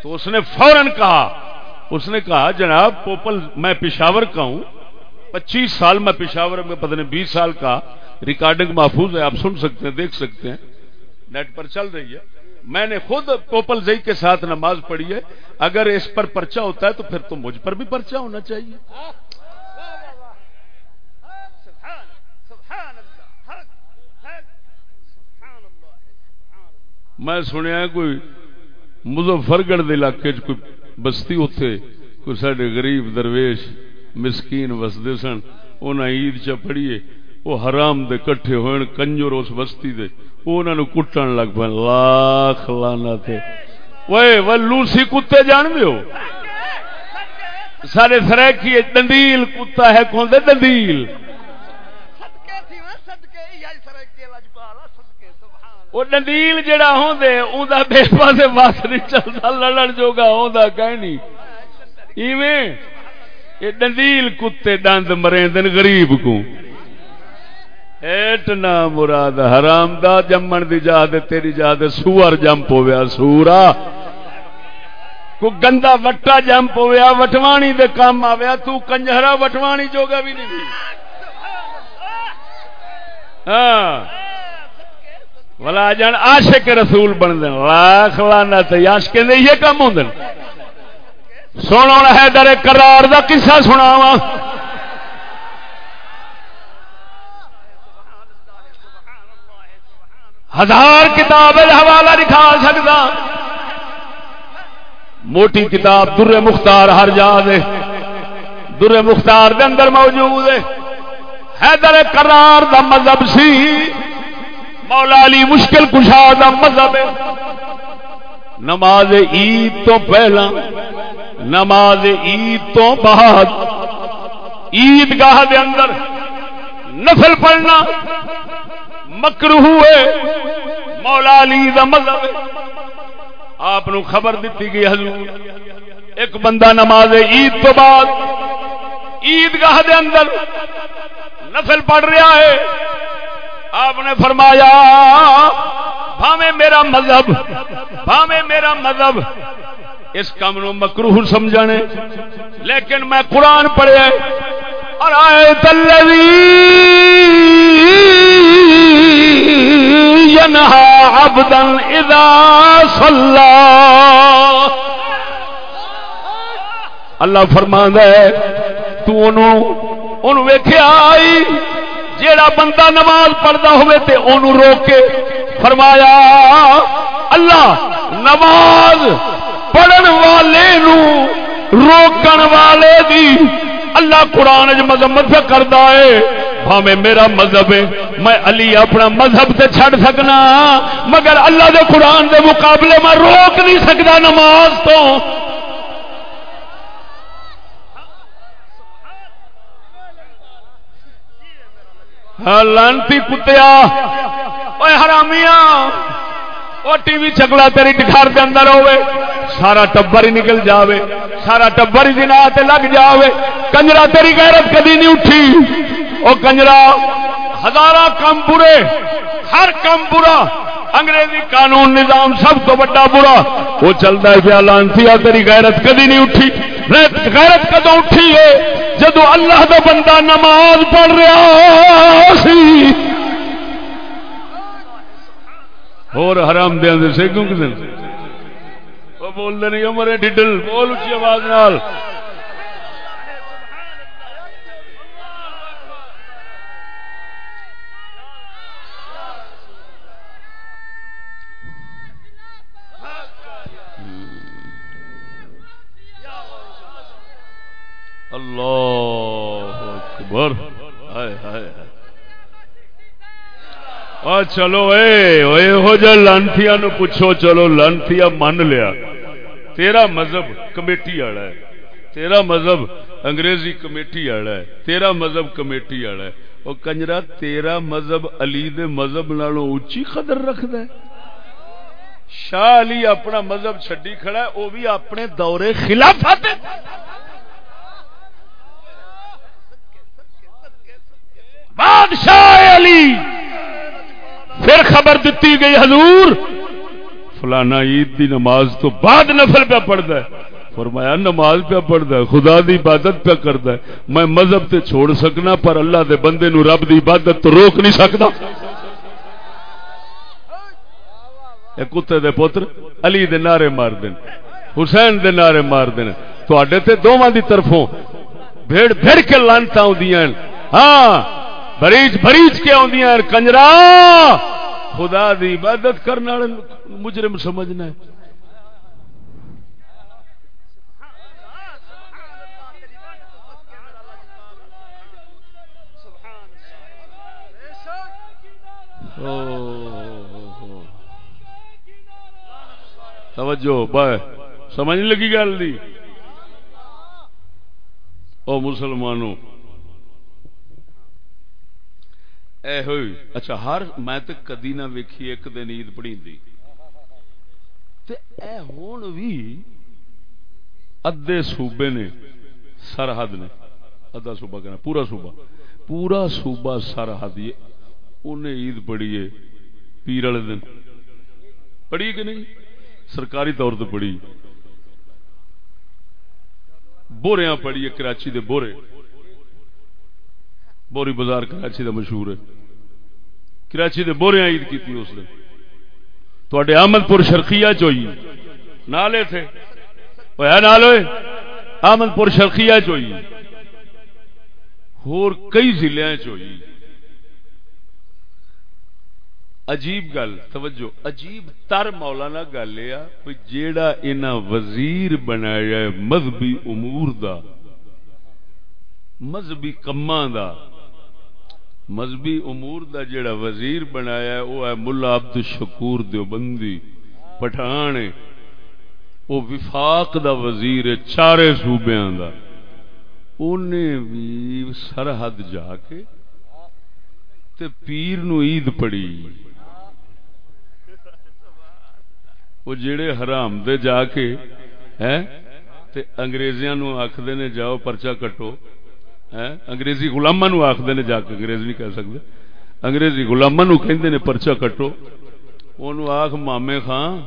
تو اس نے فوراً کہا، اس نے کہا، جناب، پوپل، میں پشاور کا ہوں۔ پچیس سال میں پشاور میں، پتہ نہیں بیس سال کا ریکارڈنگ محفوظ ہے، آپ سن سکتے ہیں، دیکھ سکتے ہیں۔ نیٹ پر چل رہی ہے۔ میں نے خود پوپل زئی کے ساتھ نماز پڑھی ہے۔ اگر اس پر پرچہ ہوتا ہے تو پھر تو مجھ پر بھی پرچہ ہونا چاہیے۔ میں سنیا کوئی مظفر گڑھ علاقے کوئی بستی اتے کوئی سارے غریب درویش مسکین وسدے سن انہیں عید چ پڑھیے وہ حرام دے کٹھے ہوئے کنجر اس بستی دے انہوں کٹن لگ پہ لاکھ لانا تھے وہ لوسی کتے جان دو سارے سریکی دندیل کتا ہے کون دے دندیل؟ وہ ڈندیل جڑا ہوں دے اون دا بے پاسے نہیں چلتا لڑن جوگا ہوں دا کہیں نہیں ایویں یہ ڈندیل کتے دند مرے دن غریب کو۔ ایٹنا مراد حرام دا جمن دی جا دے تیری جا دے سور جمپ ہویا، سورا۔ کو گندا وٹا جمپ ہویا، وٹوانی دے کام آویا، تو کنجہرا وٹوانی جوگا بھی نہیں ہاں۔ ولا جان، عاشق رسول بن دین، لاکھ لعنت عاشق دے یہ کام ہوندن۔ سنو ہے در قرار دا قصہ سناواں۔ ہزار کتاب حوالہ دکھا سکتا موٹی کتاب در مختار ہر جا دے در مختار دے اندر موجود ہے۔ حیدر قرار دا مذہب سی۔ مولا علی مشکل کشا دا مذہب ہے۔ نماز عید تو پہلا۔ نماز عید تو بعد عید گاہ دے اندر نفل پڑھنا مکر ہوئے مولا علی دا مذہب آپ خبر دیتی گئی حضور، ایک بندہ نماز عید تو بعد عید گاہ دے اندر نفل پڑھ رہا ہے۔ آپ نے فرمایا بھاوے میرا مذہب بھاوے میرا مذہب اس کام نو مکروہ سمجھنے۔ لیکن میں قرآن پڑھے اور آئے تلوی ینہا عبدا اذا صلی اللہ فرمان ہے، تو انہوں انہوں ویکھے آئی، جیڑا بندہ نماز پڑھتا ہوئے تے انہوں روکے۔ فرمایا، اللہ، نماز پڑھن والے نو، روکن والے دی۔ اللہ قرآن مذمت کرتا ہے۔ ہمیں میرا مذہب ہے، میں علی اپنا مذہب سے چھڑ سکنا۔ مگر اللہ دے قرآن دے مقابلے میں روک نہیں سکتا نماز تو۔ ہاں، لانتی کتیا۔ حرامیاں۔ وہ ٹی وی چکلا تیری ٹکھار کے اندر ہوئے سارا ٹبر ہی نکل جاوے، سارا ٹبر ہی دن لگ جاوے، کنجرا تیری غیرت کدی نہیں اٹھی۔ وہ کنجرا ہزار کم برے، ہر کم برا، انگریزی قانون، نظام سب تو بڑا برا۔ وہ چلتا ہے پیا لانسی تیری غیرت کدی نہیں اٹھی۔ غیرت کدو اٹھی ہے؟ جدو اللہ دا بندہ نماز پڑھ رہا سی اور حرام دے اندر سے کیوں کسے وہ بول دے نہیں عمر ڈڈل بول اچھی آواز نال اللہ اکبر ہائے ہائے ہائے چلو اے ہو جا لانتیا نو پوچھو چلو لانتیا من لیا تیرا مذہب کمیٹی والا ہے تیرا مذہب انگریزی کمیٹی والا ہے تیرا مذہب کمیٹی والا ہے وہ کنجرا تیرا مذہب علی دے مذہب نالوں اچھی قدر رکھد شاہ علی اپنا مذہب چڈی کھڑا ہے وہ بھی اپنے دورے خلافت بادشاہ علی پھر خبر دیتی گئی، حضور، فلانا عید دی نماز تو بعد نفل پہ پڑھتا ہے۔ فرمایا، نماز پہ پڑھتا ہے، خدا دی عبادت پہ کرتا ہے۔ میں مذہب تے چھوڑ سکنا، پر اللہ دے بندے نو رب دی عبادت تو روک نہیں سکتا۔ کتے دے پتر علی دے نعرے مار دین، حسین دے نعرے مار دین۔ تے دونوں دی طرفوں بھیڑ بھیڑ کے لانتا آدیاں ہاں بریج بریج کے آدیاں کنجرا! خدا دی عبادت کرنے مجرم سمجھنا ہے۔ توجہ، بائے، سمجھ لگی گل دی؟ او مسلمانوں اے ہوئی۔ اچھا ہر میں تو کدی نہ ویکھی ایک دن عید پڑھی دی تے اے ہون بھی ادھے صوبے نے، سرحد نے۔ ادھا صوبہ کہنا، پورا صوبہ۔ پورا صوبہ سرحد انہیں عید پڑھی ہے، پیر والے دن۔ پڑھی کہ نہیں؟ سرکاری طور تو پڑھی۔ بوریا پڑھی ہے، کراچی دے بورے۔ بوری بازار کراچی دا مشہور ہے۔ کراچی دے بوریا عید کی اس دن تے احمد پور شرخیا چوئی نالے تھے۔ وہ نال ہوئے احمد پور شرخیا چوئی ہور کئی ضلع چوئی عجیب گل، توجہ، عجیب تر مولانا گل یہ جیڑا انہ وزیر بنایا مذہبی امور دا، مذہبی کما دا مذہبی امور دا جیڑا وزیر بنایا ہے، وہ ہے ملا عبد الشکور دیوبندی، پٹھان وہ وفاق دا وزیر ہے، چارے صوبیاں دا۔ انہیں بھی سرحد جا کے تے پیر نو عید پڑی۔ وہ جڑے حرام دے جا کے تے انگریزیاں نو آخدے نے، جاؤ پرچا کٹو۔ انگریزی غلاماں نو آخدے نے جا کے انگریز نہیں کہہ سکتے انگریزی غلاماں نو کہندے نے پرچا کٹو۔ اونوں آکھ، مامے خان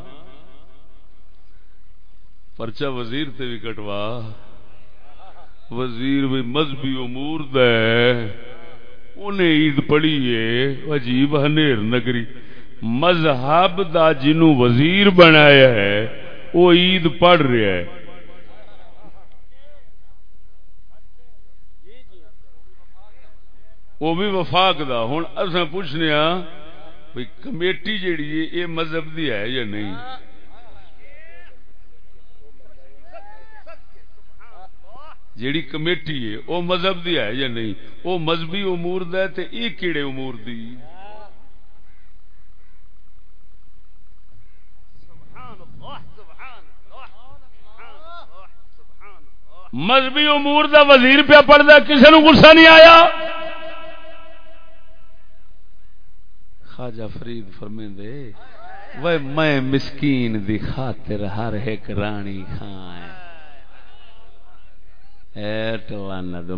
پرچا وزیر تے بھی کٹوا۔ وزیر بھی مذہبی امور دے۔ انہیں عید پڑھی ہے عجیب ہنیر نگری۔ مذہب دا جنو وزیر بنایا ہے وہ عید پڑھ رہا ہے۔ وہ بھی وفاق دا۔ ہوں اصا پوچھنے بھائی کمیٹی جیڑی ہے، یہ مذہب دی ہے یا نہیں؟ جیڑی کمیٹی ہے، وہ مذہب دی ہے یا نہیں؟ وہ مذہبی امور دا تے یہ کیڑے امور دی؟ مذہبی امور دا وزیر پیا پڑھتا کسی نو گسا نہیں آیا؟ خواجہ فرید فرمے دے وہ میں مسکین دی خاطر ہر ایک رانی خان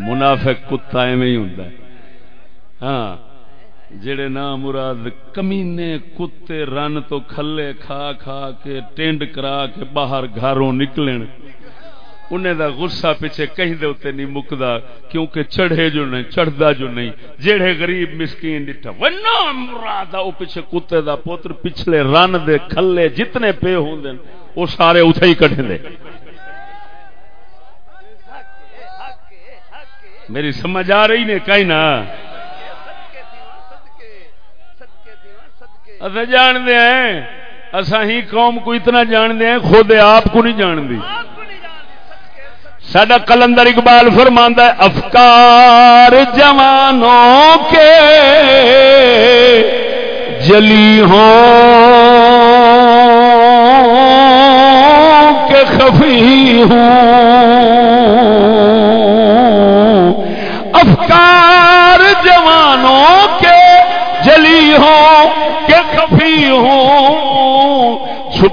منافق کتا ایویں ہی ہوں ہاں جڑے نا مراد کمینے کتے رن تو کھلے کھا کھا کے ٹینڈ کرا کے باہر گھروں نکلن۔ انہیں دا غصہ پیچھے کہیں دے ہوتے نہیں مکدا، کیونکہ چڑھے جو نہیں، چڑھدا جو نہیں۔ جیڑے غریب مسکین ڈٹھا ونا مرادا او پیچھے کتے دا پوتر پچھلے رن دے کھلے جتنے پے ہوندے او سارے اتھے ہی کٹھے دے۔ میری سمجھ آ رہی نے کہیں نا؟ اصا جان دے ہیں اصا ہی قوم کو اتنا جان دے ہیں، خود آپ کو نہیں جان دی سڈا کلندر اقبال فرماندہ افکار جوانوں کے جلی ہوں کہ خفی ہوں۔ افکار جوانوں کے جلی ہوں کہ خفی ہوں۔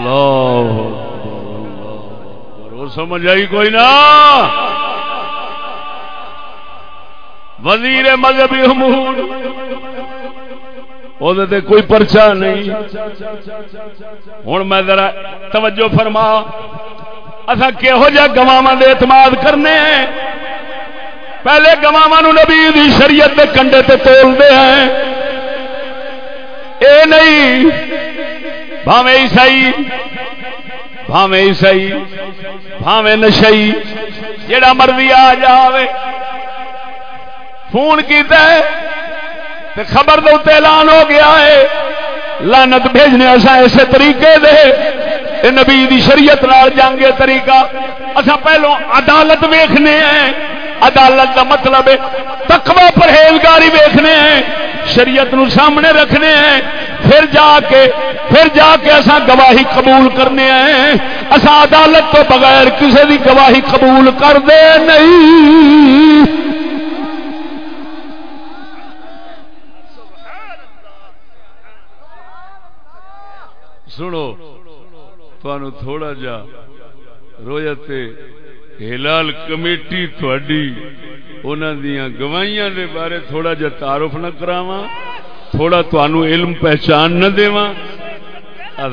اللہ اور سمجھ آئی کوئی نہ وزیر مذہبی امور۔ وہ کوئی پرچا نہیں۔ ہوں میں ذرا توجہ فرما۔ اصا کہہو جہ گواوا دے اعتماد کرنے ہیں؟ پہلے گواوا نبی دی شریعت کے کنڈے تے تولتے ہیں۔ اے نہیں بھاوے عیسائی بھاوے عیسائی بھاوے نشئی جڑا مرضی آ جاوے۔ فون کیتا ہے تے خبر دو اعلان ہو گیا ہے۔ لانت بھیجنے اسا ایسے طریقے دے۔ اے نبی دی شریعت نال جانگے طریقہ۔ اسا پہلو عدالت ویکھنے ہیں۔ عدالت کا مطلب ہے تقوی پرہیزگاری ویکھنے ہیں۔ شریعت نو سامنے رکھنے ہیں۔ پھر جا کے پھر جا کے اصا گواہی قبول کرنے ہیں۔ اصا عدالت تو بغیر کسی کی گواہی قبول کر دے نہیں۔ سنو تھوڑا جا۔ رویت ہلال کمیٹی تھوڑی انہوں دیا گواہیاں دے بارے تھوڑا جا تعارف نہ کراواں، تھوڑا تو علم پہچان نہ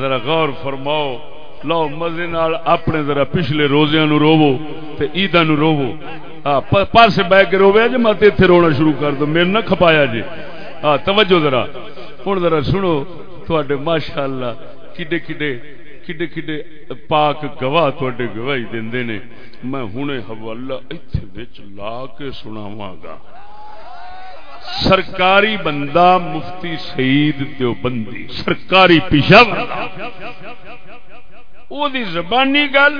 ذرا غور فرماؤ، لو مزے اپنے ذرا پچھلے روزے نو روو تے عیدا نو روو۔ پاس بہ کے روے جی مت اتنے رونا شروع کر دو میرے نہ کھپایا جی ہاں توجہ ذرا۔ ہوں ذرا سنو تھوڑے ماشاء اللہ کڈے کڈے کڈے کڈے پاک گواہ تھوڑے گواہی دے میں ہوں حوالہ اتنے لا کے سناواں گا سرکاری بندہ مفتی سعید دیوبندی سرکاری پیشہ وہ زبانی گل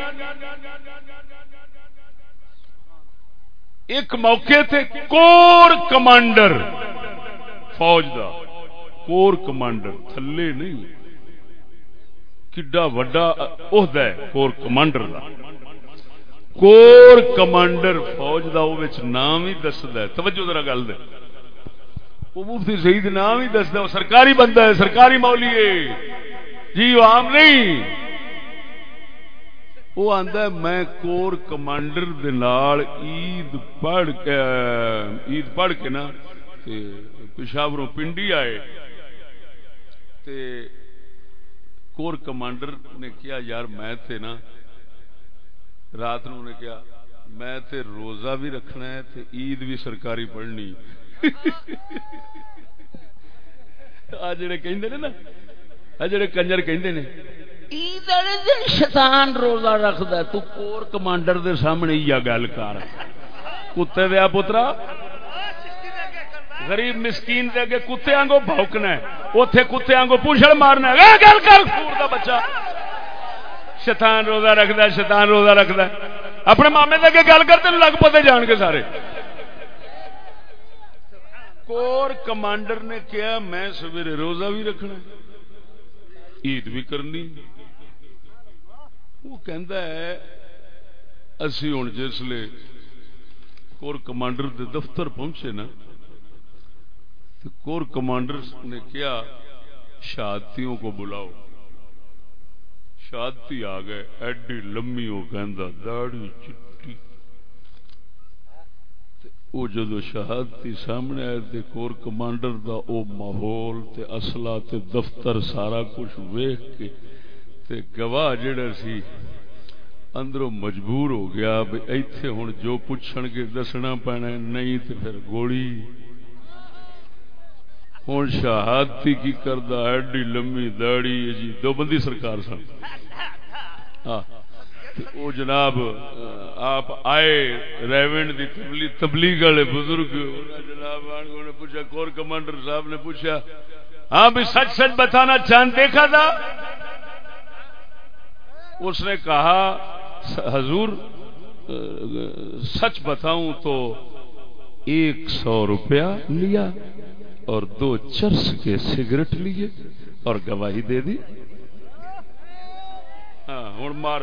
ایک موقع تھے کور کمانڈر فوج دا کور کمانڈر تھلے نہیں کڈا وڈا عہدہ ہے کور کمانڈر دا کور کمانڈر فوج دا وہ نام ہی دستا ہے توجہ ذرا گل دے وہ مفتی شہید نام ہی دستا وہ سرکاری بندہ ہے سرکاری مولی ہے جی وہ عام نہیں وہ آتا ہے میں کور کمانڈر دال عید پڑھ کے عید پڑھ کے نا تے پشاوروں پنڈی آئے تے کور کمانڈر نے کیا، یار میں تے نا، رات نو نے کیا، میں تے روزہ بھی رکھنا ہے تے عید بھی سرکاری پڑھنی۔ جڑے جڑے کنجر شیطان روزہ رکھد تو کور کمانڈر دے سامنے یا گل کر۔ کتے دیا پترا غریب مسکین دے اگے کتے آنگو بھوکنا ہے اوتھے کتے آنگو پوچھڑ مارنا ہے۔ گل کر۔ خور دا بچہ۔ شیطان روزہ رکھدا ہے شیطان روزہ رکھدا ہے۔ اپنے مامے دے اگے گل کرتے لگ پتے جان کے سارے۔ کور کمانڈر نے کیا میں سویرے روزہ بھی رکھنا عید بھی کرنی وہ ہے اسی ہوں جسے کور کمانڈر دے دفتر پہنچے نا تو کور کمانڈر نے کیا شادتیوں کو بلاؤ۔ شادتی آ گئے، ایڈی لمبی وہ کہ داڑی چٹی۔ وہ جدو شہادتی سامنے آئے تے کور کمانڈر دا او ماحول تے اصلہ تے دفتر سارا کچھ ویخ کے تے گواہ جڑا سی اندروں مجبور ہو گیا ایتھے ہوں جو پوچھن گے دسنا پینا نہیں تو پھر گولی۔ ہوں شہادتی کی کردہ ایڈی لمبی داڑی جی دو بندی سرکار سن۔ ہاں، وہ جناب، آپ آئے ریونڈ دی تبلیغ تبلیغ والے بزرگ جناب نے پوچھا، کور کمانڈر صاحب نے پوچھا ہاں بھی سچ سچ بتانا چاند دیکھا تھا؟ اس نے کہا، حضور، سچ بتاؤں تو ایک سو روپیہ لیا۔ اور دو چرس کے سگریٹ لیے اور گواہی دے دی۔ ہاں ہوں مار۔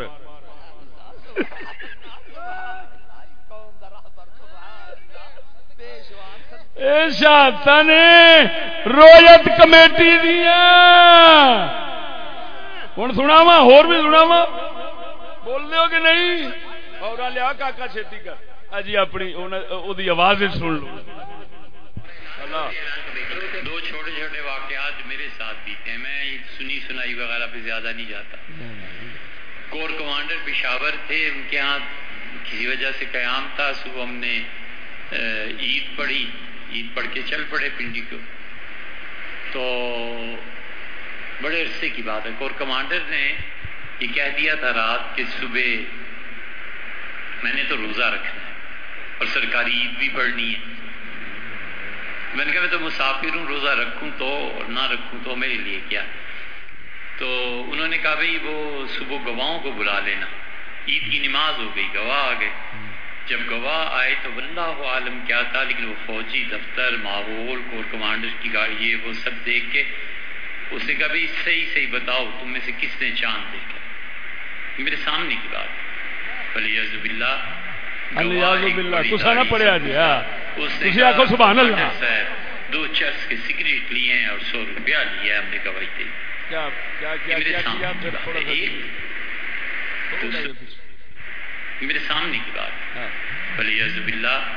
نے رویت کمیٹی دیا ہوں سنا وا بھی سنا وا بول دو کہ نہیں؟ اور لیا کاکا چھتی کر۔ جی اپنی آواز سن لو۔ دو چھوٹے چھوٹے واقعات میرے ساتھ بیتے ہیں۔ میں سنی سنائی وغیرہ پہ زیادہ نہیں جاتا۔ کور کمانڈر پشاور تھے، ان کے ہاں کسی وجہ سے قیام تھا۔ صبح ہم نے عید پڑھی۔ عید پڑھ کے چل پڑے پنڈی کو۔ تو بڑے عرصے کی بات ہے۔ کور کمانڈر نے یہ کہہ دیا تھا رات کہ صبح، میں نے تو روزہ رکھنا ہے اور سرکاری عید بھی پڑھنی ہے۔ میں نے کہا میں تو مسافر ہوں روزہ رکھوں تو اور نہ رکھوں تو میرے لیے کیا؟ تو انہوں نے کہا بھائی وہ صبح گواہوں کو بلا لینا۔ عید کی نماز ہو گئی گواہ آ گئے۔ جب گواہ آئے تو اللہ عالم کیا تھا لیکن وہ فوجی دفتر ماحول کور کمانڈر کی گاڑی یہ وہ سب دیکھ کے اسے کہا بھائی صحیح صحیح بتاؤ تم میں سے کس نے چاند دیکھا؟ میرے سامنے کی بات بلی عزب اللہ دو چرس کے سگریٹ لیے ہیں اور سو روپیہ لیا ہم نے گواہی دے میرے سامنے کی بات بلی عزب اللہ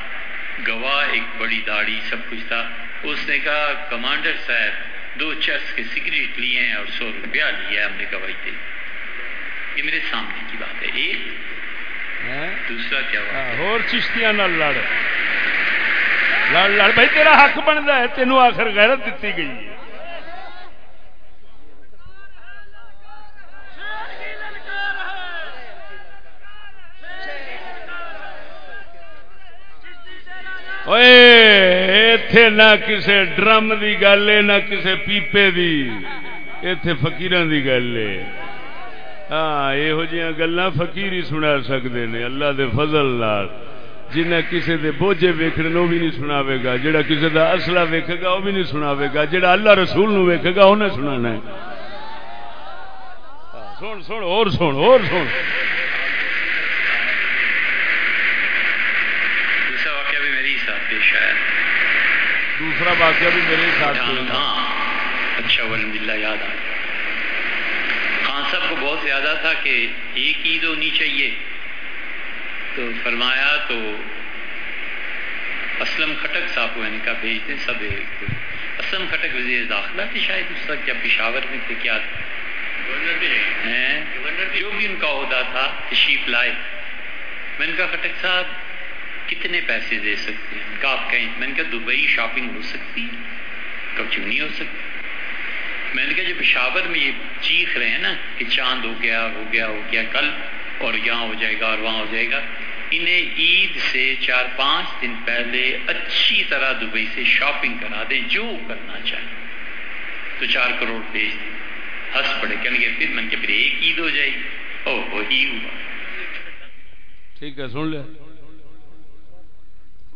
گواہ ایک بڑی داڑھی سب کچھ تھا۔ اس نے کہا کمانڈر صاحب دو چرس کے سگریٹ لیے ہیں اور سو روپیہ لیا ہم نے گواہی دے یہ میرے سامنے کی بات ہے۔ ایک دوسرا کیا بات اور چشتیاں نہ لڑ۔ لڑ لڑ بھائی، تیرا حق بنتا ہے تینوں آخر غیرت دیتی گئی ہے۔ اتے نہ کسے ڈرم دی گل ہے، نہ کسے پیپے دی۔ اتے فکیر دی گل ہے۔ ہاں یہ گلا فکیر ہی سنا سکتے ہیں اللہ دے فضل لال جنہ کسی دے بوجھے ویکھنے وہ بھی نہیں سناوے گا جڑا کسی دا اصلہ ویکھے گا وہ بھی نہیں سناوے گا جڑا اللہ رسول نو ویکھے گا انہیں سنانا ہے۔ سن سن اور سن اور سن۔ دوسرا واقعہ بھی میرے ساتھ ہاں۔ اچھا الحمد للہ یاد آ خان صاحب کو بہت زیادہ تھا کہ ایک عید ہونی چاہیے۔ تو فرمایا تو اسلم خٹک صاحب کو میں نے کہا بھیجتے سب ایک۔ اسلم خٹک وزیر داخلہ تھے شاید اس وقت جب پشاور میں تھے کیا جو بھی ان کا عہدہ تھا تشریف لائے۔ میں نے کہا خٹک صاحب کتنے پیسے دے سکتے ہیں؟ کہ آپ کہیں۔ میں نے کہا دبئی شاپنگ ہو سکتی ہے۔ کب کیوں نہیں ہو سکتی؟ میں نے کہا جب پشاور میں یہ چیخ رہے ہیں نا کہ چاند ہو گیا ہو گیا ہو گیا کل اور یہاں ہو جائے گا اور وہاں ہو جائے گا انہیں عید سے چار پانچ دن پہلے اچھی طرح دبئی سے شاپنگ کرا دیں، جو کرنا چاہیں تو چار کروڑ بھیج دیں ہنس پڑے، کہنے گے پھر میں نے کہا، پھر ایک عید ہو جائے گی۔ او، وہی ہوا۔ ٹھیک ہے، سن لیا۔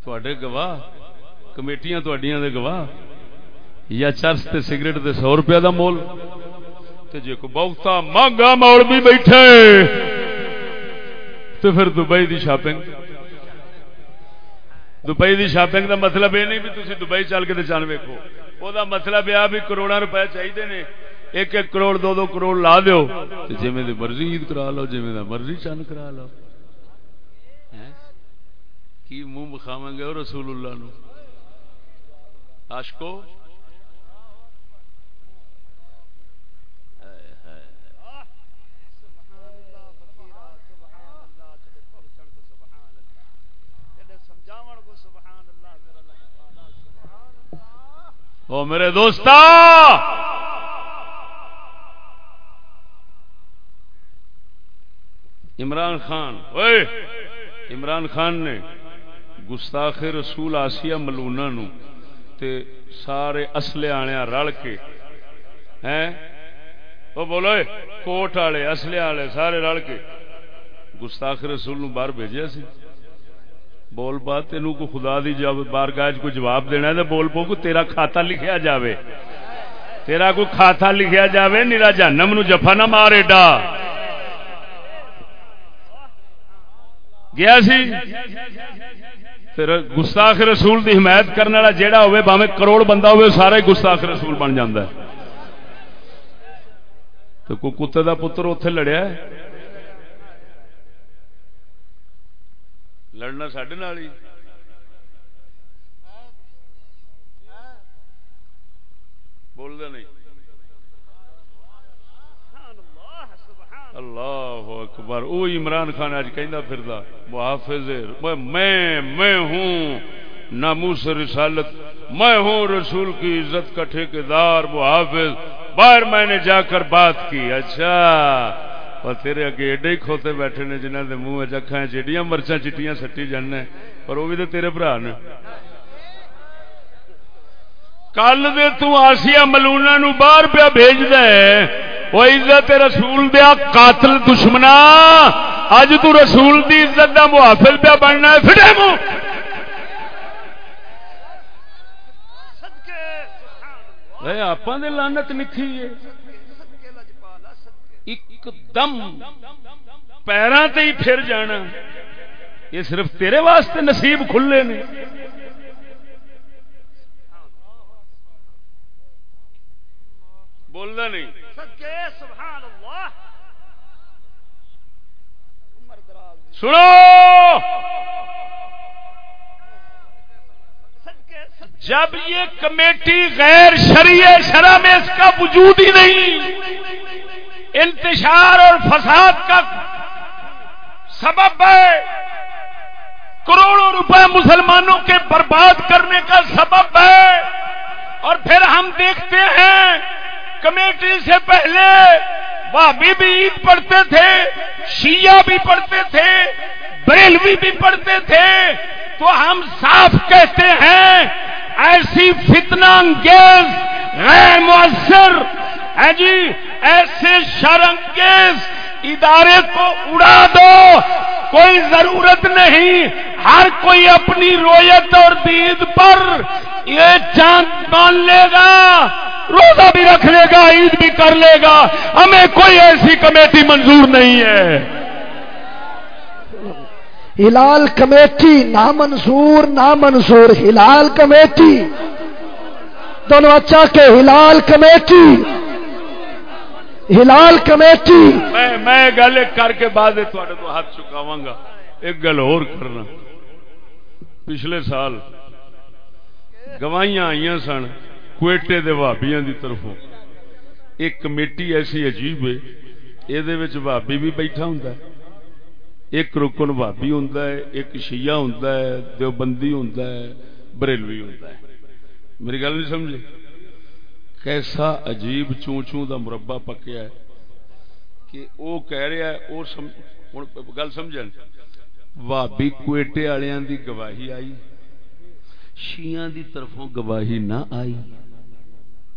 تھوڑے گواہ، کمیٹیاں تھوڑیاں دے گواہ، یا چرس تے سگریٹ دے سو روپیہ دا مول۔ تے جے کو بہتا مانگا موڑ بھی بیٹھے۔ تو پھر دبئی دی شاپنگ دبئی دی شاپنگ دا مطلب یہ نہیں بھی تسی دبئی چل کے چان ویکو وہ مطلب یہ بھی کروڑا روپے چاہیے نے. ایک ایک کروڑ، دو دو کروڑ لا دیو. جی میں مرضی عید کرا لو جی میں مرضی چند کرا لو. کی منہ بخاو گے رسول اللہ نو؟ آشکو او میرے دوست عمران خان اوے عمران خان نے گستاخ رسول آسیا ملونا نو تے سارے اصلے آنے رل کے، ہیں؟ وہ بولو کوٹ والے اصلے والے سارے رل کے گستاخ رسول نو باہر بھیجیا سی۔ بول با تین کو خدا دی جب بار کو جواب دینا ہے تو بول پو کو تیرا کھاتا لکھیا جاوے۔ تیرا کو کھاتا لکھیا جاوے نیرا جہنم نو جفا نہ مارے ڈا۔ گیا سی؟ پھر گستاخ رسول دی حمایت کرنے والا جیڑا ہوئے باویں کروڑ بندہ ہوئے سارا ہی گستاخ رسول بن جاندہ ہے۔ تو کوئی کتے دا پتر اتنے لڑیا ہے؟ لڑنا سڈے ہی بولتا نہیں اللہ اکبر او عمران خان اج کہندا پھردا محافظ میں میں ہوں ناموس رسالت میں ہوں رسول کی عزت کا ٹھیکیدار محافظ باہر میں نے جا کر بات کی اچھا اور تیرے اگے ایڈے ہی کھوتے بیٹھے نے جنہوں کے منہ چکھا چیڈیاں مرچا چٹیاں سٹی جانا پر وہ بھی تو تیرے برا نے کل دے تو آسیا ملونا نو باہر پیا بھیج دے وہ عزت رسول دیا قاتل دشمنا اج تو رسول دی عزت دا محافل پیا بننا ہے پھٹے منہ آپ لانت لکھی ہے ایک دم پیروں تے ہی پھر جانا۔ یہ صرف تیرے واسطے نصیب کھلے نے۔ بولنا نہیں۔ سنو۔ جب یہ کمیٹی غیر شریع شرح میں اس کا وجود ہی نہیں انتشار اور فساد کا سبب ہے کروڑوں روپے مسلمانوں کے برباد کرنے کا سبب ہے۔ اور پھر ہم دیکھتے ہیں، کمیٹی سے پہلے بھابی بھی عید پڑھتے تھے، شیعہ بھی پڑھتے تھے، بریلوی بھی پڑھتے تھے۔ تو ہم صاف کہتے ہیں، ایسی فتنہ انگیز، غیر مؤثر۔ ہے جی ایسے شرنگیز ادارے کو اڑا دو، کوئی ضرورت نہیں، ہر کوئی اپنی رویت اور دید پر یہ چاند مان لے گا، روزہ بھی رکھ لے گا، عید بھی کر لے گا، ہمیں کوئی ایسی کمیٹی منظور نہیں ہے۔ ہلال کمیٹی نہ منظور ہلال کمیٹی۔ دونوں اچھا کے، ہلال کمیٹی۔ ہلال کمیٹی میں میں گل کر کے بعد تو ہاتھ چکاوا گا۔ ایک گل اور کرنا۔ پچھلے سال گواہیاں آئی سن کوئٹے دے بھابیاں دی طرفوں۔ ایک کمیٹی ایسی عجیب ہے یہ بھابی بھی بیٹھا ہوں ایک رکن بھابی ہوں ایک شیعہ ہوں دیوبندی ہوں بریلوی ہوں میری گل نہیں سمجھے کیسا عجیب چوں چوں دا مربع پکیا ہے کہ او کہہ رہا ہے، او سم... گل سمجھن۔ وابی کوئٹے والوں دی گواہی آئی۔ شیاں دی طرفوں گواہی نہ آئی۔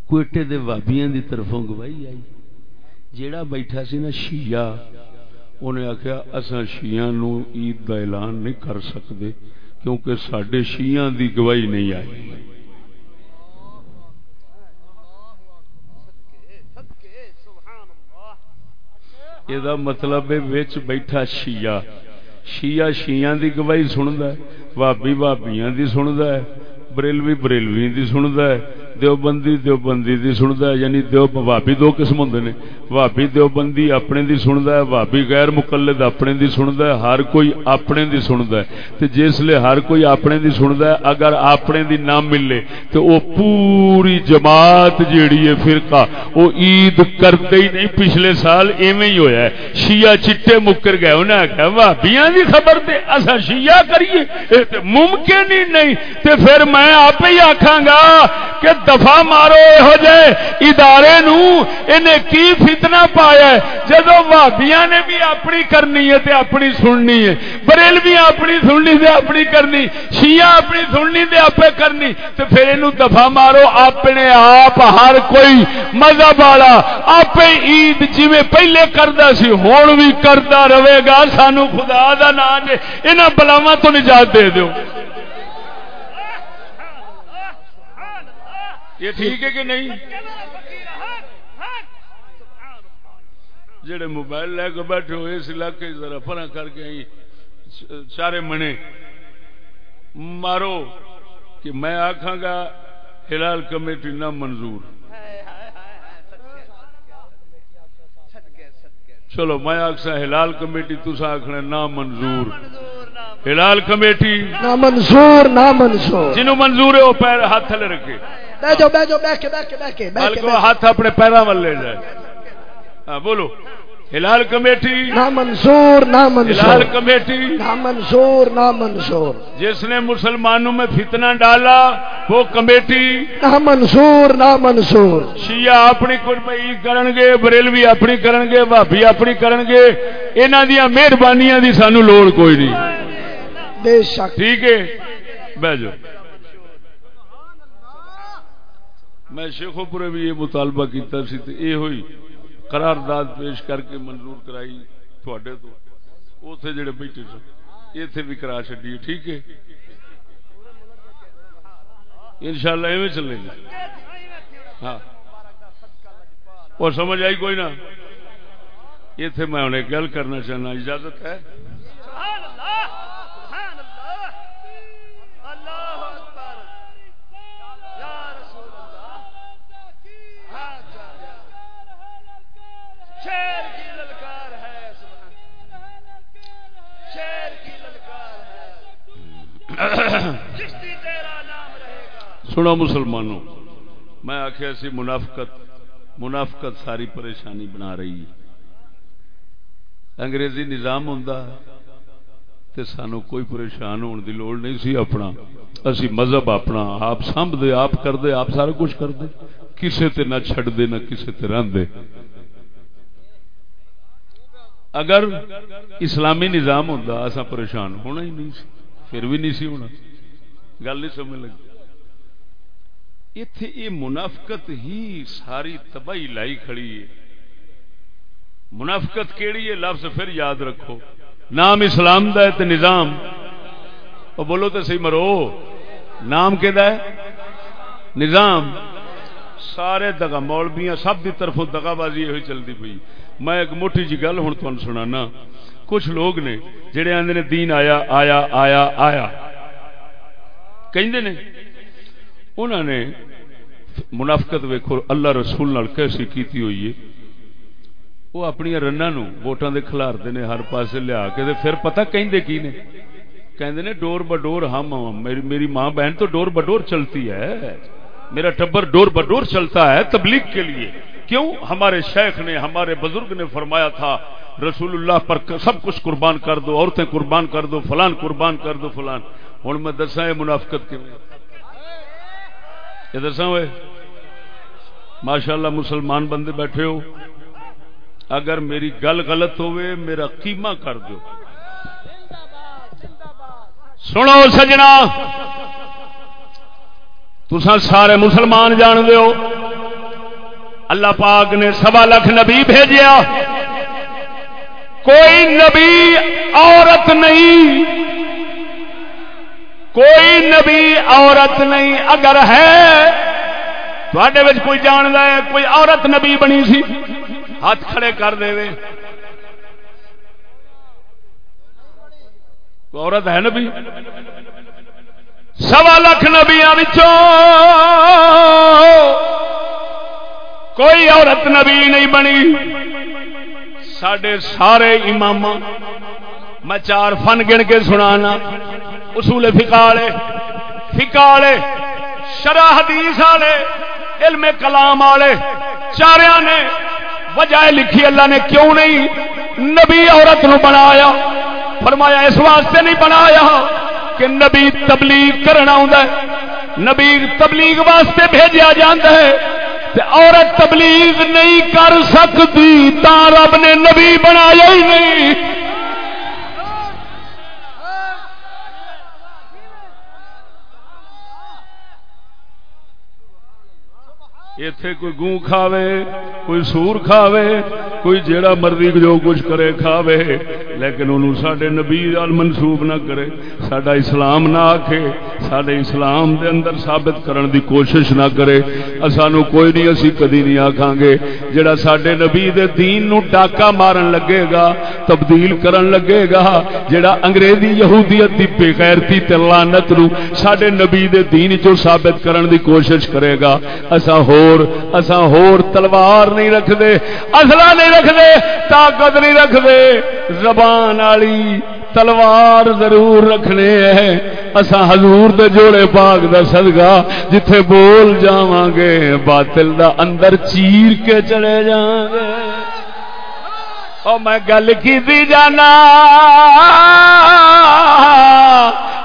کوئٹے دے وابیاں دی طرفوں گواہی آئی۔ جیڑا بیٹھا سی نا شیعہ انہیں آخیا اصا شیعہ نو عید دا اعلان نہیں کر سکتے کیونکہ سڈے شیعہ دی گواہی نہیں آئی۔ یہ مطلب بیٹھا شیعہ شیعہ شیعہ دی گواہی سنتا ہے بھابی بھابیاں دی سنتا ہے بریلوی بریلوی دی سنتا ہے دیوبندی دیوبندی دی سنتا ہے یعنی دیو بھابی دو قسم ہوں نے۔ بھابی دیوبندی اپنے دی سنتا ہے بھابی غیر مقلد اپنے دی سنتا ہے، ہر کوئی اپنے دی سنتا ہے۔ تے جس لیے ہر کوئی اپنے دی سنتا ہے، اگر اپنے دی نہ ملے تو وہ پوری جماعت جیڑی ہے فرقہ وہ عید کرتے ہی نہیں، پچھلے سال ایویں ہی ہویا ہے۔ شیعہ چٹے مکر گئے انہیں آخیا بھابیاں دی خبر تے اسا شیعہ کریے ممکن ہی نہیں۔ تے پھر میں آپ ہی آکھاں گا کہ دفاع مارو یہو جہ ادارے نو انہیں کی فتنہ پایا ہے؟ جدو بھابیاں نے بھی اپنی کرنی ہے تے اپنی سننی ہے، بریلویاں اپنی سننی تے اپنی کرنی، شیعہ اپنی سننی تے اپنے کرنی، تے پھر اینو دفاع مارو، اپنے آپ ہر کوئی مذہب والا آپ عید جی پہلے کرتا سی ہوں بھی کرتا رہے گا، سانو خدا دا نام انہاں بلاواں تو نجات دے دیو۔ یہ ٹھیک ہے کہ نہیں؟ جڑے موبائل لے کے بیٹھے ہوئے اس علاقے ذرا پرا کر کے سارے منے۔ مارو کہ میں آخا گا ہلال کمیٹی نہ منظور چلو میں آخسا ہلال کمیٹی تسا آخنا نہ منظور ہلال کمیٹی؟ نہ منظور نہ منظور جنہوں منظور ہے وہ پیر ہاتھ تھلے رکھے۔ بہ جاؤ بہ جاؤ بہ کے بہ کے بہ کے بہ کے بلکہ ہاتھ اپنے پیروں وال لے جائے۔ ہاں بولو۔ ہلال کمیٹی نہ منظور نہ ہلال منظور کمیٹی نہ منظور نہ منظور جس نے مسلمانوں میں فتنہ ڈالا وہ کمیٹی۔ نہ منظور نہ منظور شیعہ اپنی قربائی کرن گے بریلوی اپنی کرن گے بھابی اپنی کرن گے انہاں دیاں مہربانیاں دی سانو لوڑ کوئی نہیں۔ بے شک. ٹھیک ہے؟ بہ جاؤ۔ میں شیخو پورے بھی یہ مطالبہ کیتا سی تے اے ہوئی۔ قرارداد پیش کر کے منظور کرائی تھوڑے تو۔ اوتھے جڑے بیٹھے سن، ایتھے بھی کرا چھڈی ٹھیک ہے؟ انشاءاللہ ایویں چلے گا ہاں۔ اور سمجھ آئی کوئی نہ؟ ایتھے میں انہیں گل کرنا چاہنا، اجازت ہے؟ شیر کی للکار ہے شیر کی للکار ہے۔ چشتی تیرا نام رہے گا۔ سنو مسلمانوں، میں آخیا سی منافقت منافقت ساری پریشانی بنا رہی ہے۔ انگریزی نظام ہوں تے سانو کوئی پریشان ہونے دی لوڑ نہیں سی اپنا۔ اسی مذہب اپنا، آپ سنبھ دے آپ کر دے آپ سارا کچھ کر دے کسے تے نہ چھڑ دے نہ کسے تے رہن دے اگر اسلامی نظام ہوں اصا پریشان ہونا ہی نہیں سی، پھر بھی نہیں سی ہونا۔ گل نہیں سمجھ لگی۔ اتے یہ منافقت ہی ساری تباہی لائی کھڑی ہے۔ منافقت کیڑی ہے؟ لفظ پھر یاد رکھو۔ نام اسلام دا ہے تے نظام۔ او بولو تو صحیح مرو۔ نام کہ نظام۔ سارے دگا مولبیاں سب دی طرفوں دگا بازی یہ چلتی پئی۔ میں ایک موٹی جی گل ہوں تمہیں سنانا۔ کچھ لوگ نے جڑے آدھے نے دین آیا آیا آیا آیا۔ کہندے نے انہوں نے منافقت ویکھو، اللہ رسول نال کیسی کیتی ہوئی ہے۔ وہ اپنی رناں نو ووٹاں دے کھلارتے نے ہر پاسے لیا کے تے پھر پتہ کہندے کی نے؟ کہندے نے، ڈور بڈور ہم، میری میری ماں بہن تو ڈور بڈور چلتی ہے۔ میرا ٹبر ڈور بڈور چلتا ہے تبلیغ کے لیے۔ کیوں ہمارے شیخ نے ہمارے بزرگ نے فرمایا تھا رسول اللہ پر سب کچھ قربان کر دو، عورتیں قربان کر دو، فلان قربان کر دو، فلان۔ ہوں میں دسا یہ منافقت کی یہ دسا ہوئے؟ ماشاء اللہ مسلمان بندے بیٹھے ہو۔ اگر میری گل غلط ہوئے، میرا قیمہ کر دو۔ سنو سجنا۔ تسا سارے مسلمان جان دو اللہ پاک نے سوا لکھ نبی بھیجیا۔ کوئی نبی عورت نہیں۔ کوئی نبی عورت نہیں۔ اگر ہے تھوڑے کوئی جان ہے، کوئی عورت نبی بنی سی، ہاتھ کھڑے کر دے وے کوئی عورت ہے نبی؟ سوا لکھ نبیا کوئی عورت نبی نہیں بنی۔ سڈے سارے امام، میں چار فن گن کے سنانا۔ اصول فکالے فکالے شرح حدیث والے، علم کلام والے چاریا نے وجہ لکھی، اللہ نے کیوں نہیں نبی عورت نو بنایا؟ فرمایا، اس واسطے نہیں بنایا کہ نبی تبلیغ کرنا ہوں نبی تبلیغ واسطے بھیجا جاتا ہے۔ تے عورت تبلیغ نہیں کر سکتی تا رب نے نبی بنایا ہی نہیں۔ اتے کوئی گوں کھاوے، کوئی سور کھاوے، کوئی جیڑا مرضی جو کچھ کرے کھاوے، لیکن انہوں سڈے نبی منسوب نہ کرے سڈا اسلام نہ آکھے سڈے اسلام دے اندر ثابت کرن دی کوشش نہ کرے سانو کوئی نہیں، اسی کدی نہیں آکھاں گے۔ جڑا سڈے نبی دے دین نو ڈاکا مارن لگے گا، تبدیل کرن لگے گا جڑا انگریزی یہودیت دی بے غیرتی تے لعنت نو سڈے نبی دے دین چو ثابت کرن دی کوشش کرے گا اسا ہو ہور، اساں ہور تلوار نہیں رکھ دے اصلا نہیں رکھ دے طاقت نہیں رکھ دے زبان والی تلوار ضرور رکھنے ہیں۔ اسا حضور دے جوڑے پاک دا صدقہ جتھے بول جاواں گے، باطل دا اندر چیر کے چلے جاواں گے۔ او میں گل کی دی جانا۔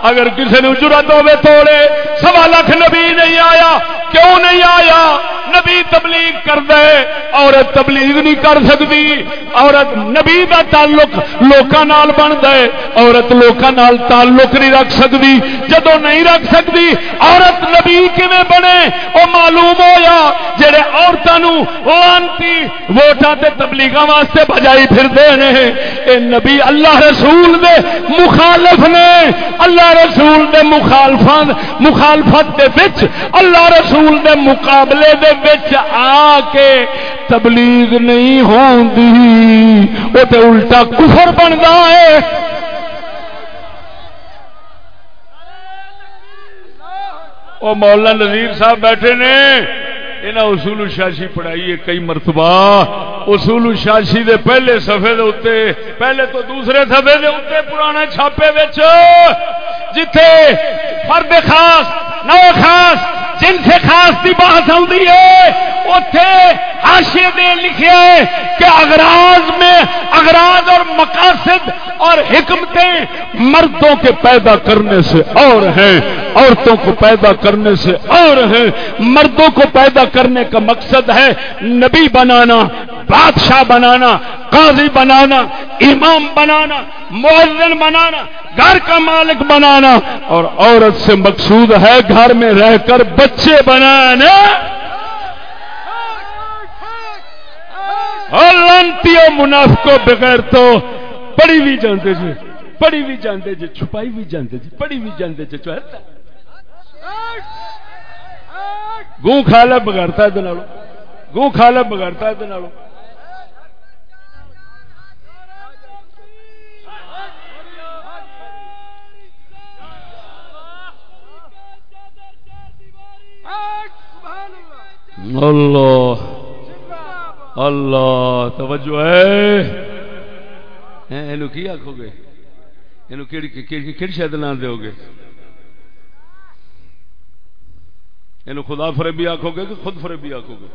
اگر کسی نے ضرورت ہوے توڑے، سوا لاکھ نبی نہیں آیا۔ کیوں نہیں آیا؟ نبی تبلیغ کر دے، عورت تبلیغ نہیں کر سکتی۔ عورت نبی دا تعلق لوکاں نال بن دے، عورت لوکاں نال تعلق نہیں رکھ سکتی۔ جدو نہیں رکھ سکتی، عورت نبی کیویں بنے؟ او معلوم ہویا، جڑے عورتوں لانتی ووٹاں تے تبلیغاں واسطے بجائی پھر دے نے، اے نبی اللہ رسول دے مخالف نے۔ اللہ رسول دے مخالفت مخالفت دے وچ اللہ رسول رسول دے مقابلے دے وچ آ کے تبلیغ نہیں ہوندی وہ تے الٹا کفر بندا ہے۔ او مولا نذیر صاحب بیٹھے نے انہیں اصول شاشی پڑھائی ہے کئی مرتبہ۔ اصول شاشی دے پہلے صفحے دے اتے پہلے تو دوسرے صفحے دے اتے پرانے چھاپے وچ، جتھے فرد خاص، نو خاص جن سے خاص کی بات آتی ہے اتے حاشے نے لکھے کہ اغراض میں اغراض اور مقاصد اور حکمتیں مردوں کے پیدا کرنے سے اور ہیں، عورتوں کو پیدا کرنے سے اور ہیں۔ مردوں کو پیدا کرنے کا مقصد ہے نبی بنانا بادشاہ بنانا، قاضی بنانا، امام بنانا معذن بنانا، گھر کا مالک بنانا، اور عورت سے مقصود ہے گھر میں رہ کر بچے بنانا۔ اور لانتی منافقوں بغیر تو پڑھی بھی جانتے جی پڑھی بھی جانتے جی چھپائی بھی جانتے جی پڑھی بھی جانتے جی گوں کھا لے بگڑتا ہے دنالو گوں کھا لے بگڑتا ہے اللہ اللہ، توجہ ہے۔ یہ کی آخو گے یہ شاید نہ دو گے یہ خدا فریبی آخو گے کہ خود فریبی آخو گے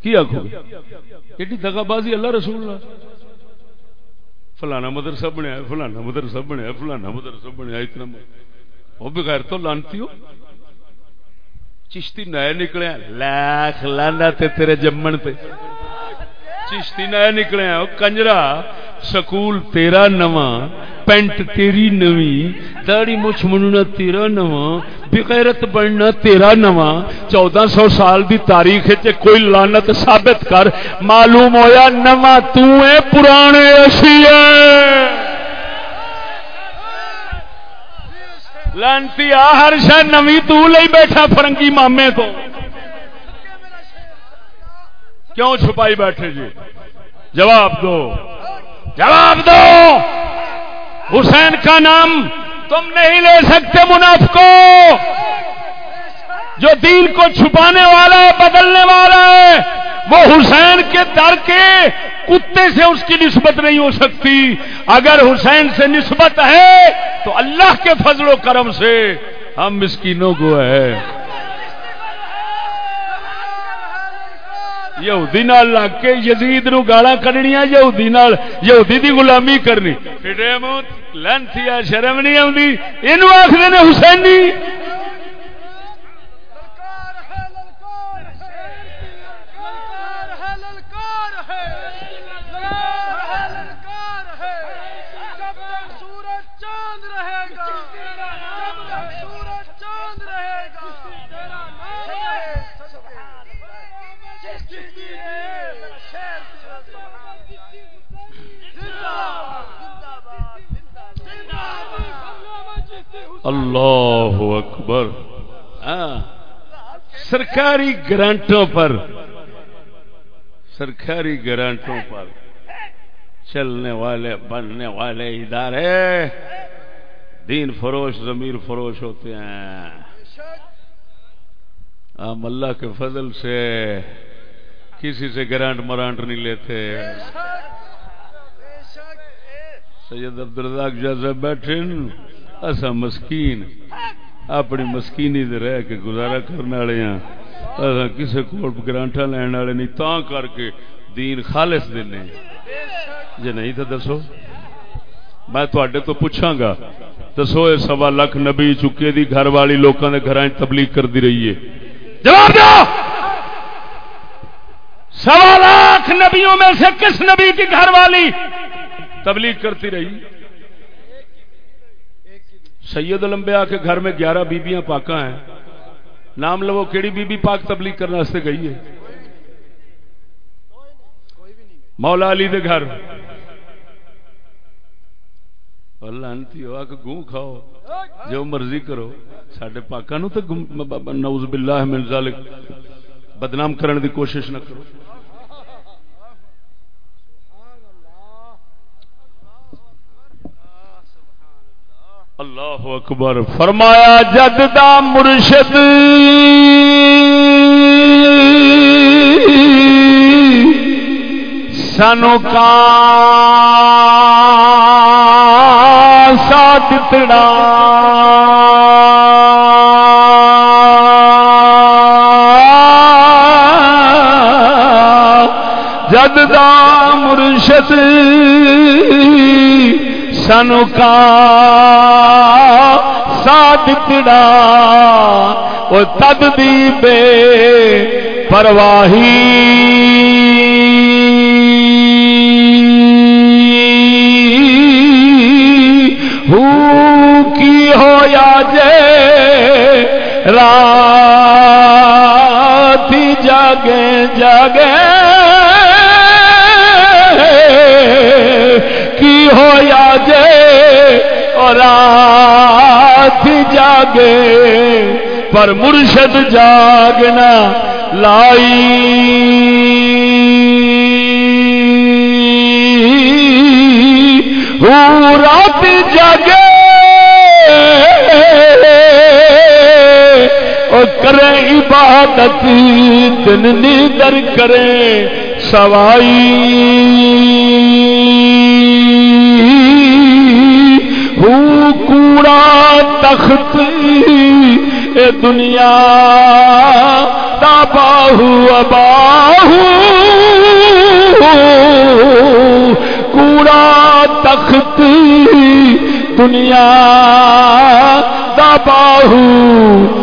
کی آخو گے ایڈی دگا بازی اللہ رسول اللہ فلانا مدرسہ بنیا فلانا مدرسہ بنیا فلانا مدرسہ بنیا اتنا وہ بغیر تو لانتی ہو۔ چشتی نئے نکلے لاکھ لانا تے تیرے جمن تے۔ چشتی نئے نکلے کنجرا، سکول تیرا نواں، پینٹ تیری نوی داڑی مچھ مننا تیرا نواں، بغیرت بننا تیرا نواں۔ چودہ سو سال دی تاریخ کوئی لانت ثابت کر۔ معلوم ہویا نواں تو ہے پرانے اسی ہے لانتی ہر شہ نوی تو لئی بیٹھا فرنگی مامے تو۔ کیوں چھپائی بیٹھے جی؟ جواب دو۔ جواب دو۔ حسین کا نام تم نہیں لے سکتے منافقو۔ جو دین کو چھپانے والا ہے، بدلنے والا ہے وہ حسین کے در کے کتے سے اس کی نسبت نہیں ہو سکتی۔ اگر حسین سے نسبت ہے تو اللہ کے فضل و کرم سے ہم مسکینوں کو ہے۔ یہودی نال لگ کے یزید نو گالا کڈنیا یہودی نال یہودی دی غلامی کرنی۔ لینتھی شرم نہیں آتی یہ آخر نے حسینی۔ اللہ اکبر۔ ہاں سرکاری گرانٹوں پر، سرکاری گرانٹوں پر چلنے والے، بننے والے ادارے دین فروش، ضمیر فروش ہوتے ہیں۔ ہم اللہ کے فضل سے کسی سے گرانٹ مرانٹ نہیں لیتے۔ سید عبد الرزاق جازہ بیٹھے اصا مسکین، اپنی مسکینی دے رہ کے گزارا کرنے والے ہاں۔ اصا کسی کو گرانٹا لین والے نہیں تا کر کے دین خالص دینے۔ جی نہیں تو دسو۔ میں تھوڑے تو پوچھاں گا، دسو یہ سوا لاکھ نبی چکے دی گھر والی لوگوں کے گھر تبلیغ کرتی رہی ہے۔ جواب دو! سوا لاکھ نبیوں میں سے کس نبی کی گھر والی تبلیغ کرتی رہی؟ سید الانبیاء کے گھر میں گیارہ بیبیاں پاکاں ہیں۔ نام لو، کیڑی بی بی پاک تبلیغ کرنے واسطے گئی ہے؟ مولا علی دے گھر۔ لانتی ہوا کہ گوں کھاؤ، جو مرضی کرو۔ سڈے پاکا نو تو نوز باللہ من ذالک۔ بدنام کرنے دی کوشش نہ کرو۔ اللہ اکبر فرمایا جد دا مرشد۔ سانو کا ساتھ تڑا جد دا مرشد۔ سانو کا ساتھ تڑا، وہ تد دی بے پرواہی۔ کی ہو یا جے رات جاگے جاگے ہو یا جے اور رات جاگے، پر مرشد جاگنا لائی۔ رات جاگے کرے عبادت، دن نیدر کرے سوائی۔ ہوں کوڑا تخت اے دنیا، دا باہو اباہو کوڑا تخت دنیا، دا باہو۔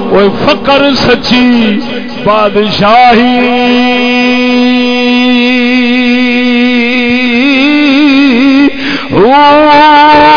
وہ فقر سچی بادشاہی۔ تکبیر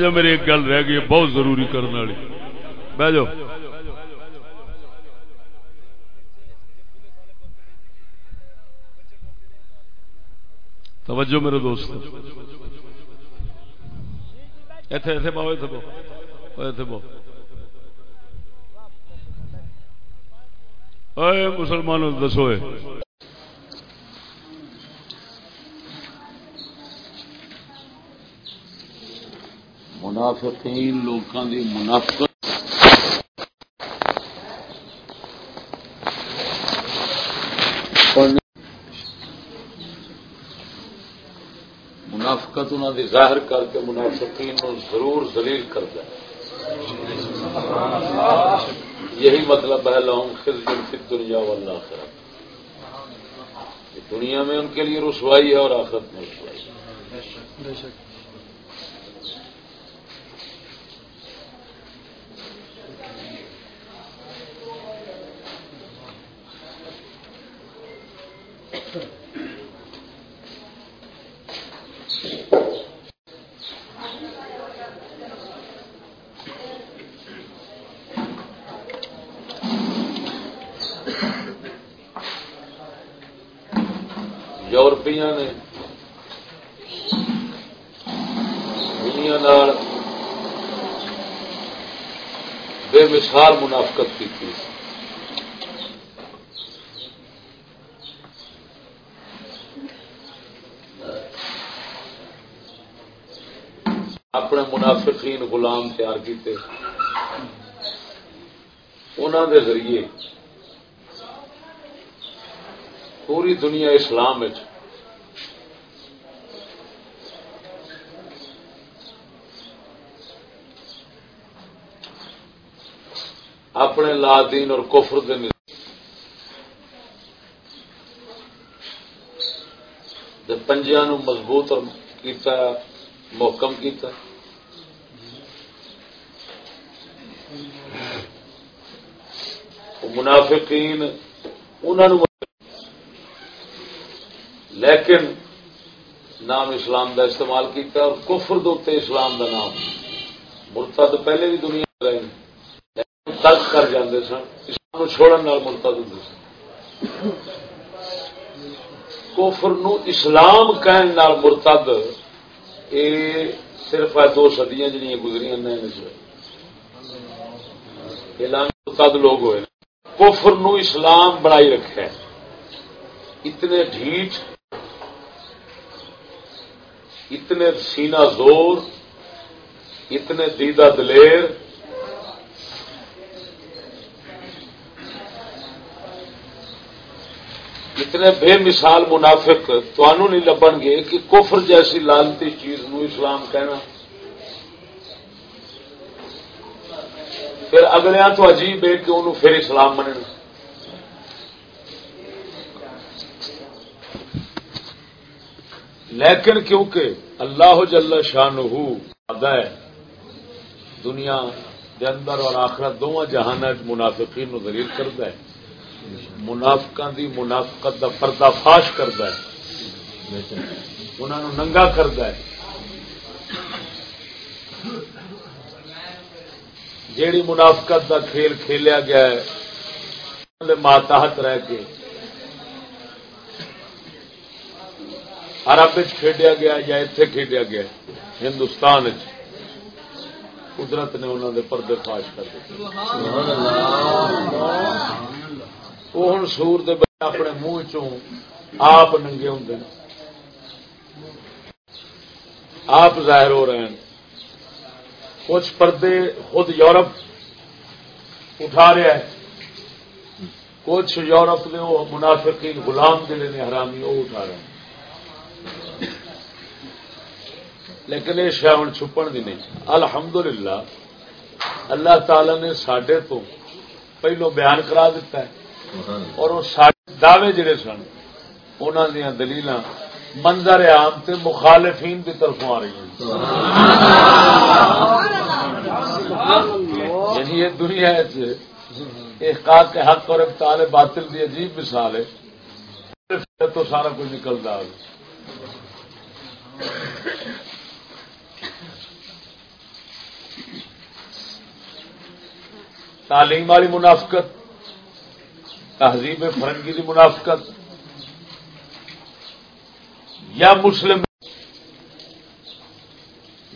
بہجو، میری ایک گل رہ گئی، بہت ضروری کرنے والی۔ بہجو۔ توجہ میرے دوست ایتھے ایتھے باؤ ایتھے باؤ ایتھے باؤ اے مسلمانوں، دسو اے منافقین لوکاں دی منافقت۔ منافقت انہوں دی ظاہر کر کے منافقین نو ضرور ذلیل کرتا ہے یہی مطلب ہے لہم خزی فی دنیا والآخرہ۔ دنیا میں ان کے لیے رسوائی ہے اور آخرت میں رسوائی۔ ہے یورپیاں نے دنیا بے مثال منافقت کی تھی۔ اپنے منافقین غلام تیار کیتے۔ انہوں دے ذریعے پوری دنیا اسلام اپنے لا دین اور کفر دے پنجیا نو مضبوط اور کیتا، محکم کیتا۔ منافقین انہوں لیکن نام اسلام دا استعمال کیتا اور کفر دوتے اسلام دا نام۔ مرتد پہلے بھی دنیا رہے ترک کر جاندے سن اسلام چھوڑن نال مرتد ہوتے سن کفر نو اسلام کہن نال مرتد اے صرف دو صدیاں جنیاں گزریاں نے اعلان مرتد لوگ ہوئے کفر نو اسلام بڑائی رکھا ہے اتنے ڈھیٹ اتنے سینا زور اتنے دیدہ دلیر اتنے بے مثال منافق تنوع نہیں لبن گے کہ کفر جیسی لالتی چیز نو اسلام کہنا۔ پھر اگلے تو عجیب ہے کہ انہوں پھر اسلام مننا لیکن کیونکہ اللہ جل شان ہے، دنیا دے اندر اور آخرت دونوں جہان منافقین دلیل کرتا ہے۔ منافق دی منافقت دا پردہ فاش کرتا ہے۔ انہوں ننگا کرتا ہے۔ جیڑی منافقت دا کھیل کھیلیا گیا ہے ماتحت رہ کے عرب کھیڈیا گیا یا اتے کھیڈیا گیا، ہندوستان قدرت نے انہوں نے پردے فاش کر دیتے وہ ہوں سور دے اپنے منہ چوں آپ ننگے ہوں آپ ظاہر ہو رہے ہیں۔ کچھ پردے خود یورپ اٹھا رہا ہے کچھ یورپ نے وہ منافقین غلام جڑے نے حرامی وہ اٹھا رہے ہیں۔ لیکن یہ شہ ہوں چھپن دی نہیں۔ الحمدللہ اللہ تعالی نے سڈے تو پہلو بیان کرا دیتا ہے۔ اور وہ دعوے جڑے سن انہوں دیا دلیل منظر عام تے مخالفین کی طرف آ رہی ہیں۔ یعنی یہ دنیا احقاق کے حق اور ابتال باطل کی عجیب مثال ہے۔ تو سارا کچھ نکلتا ہے۔ تعلیم والی منافقت تہذیب فرنگی کی منافقت یا مسلم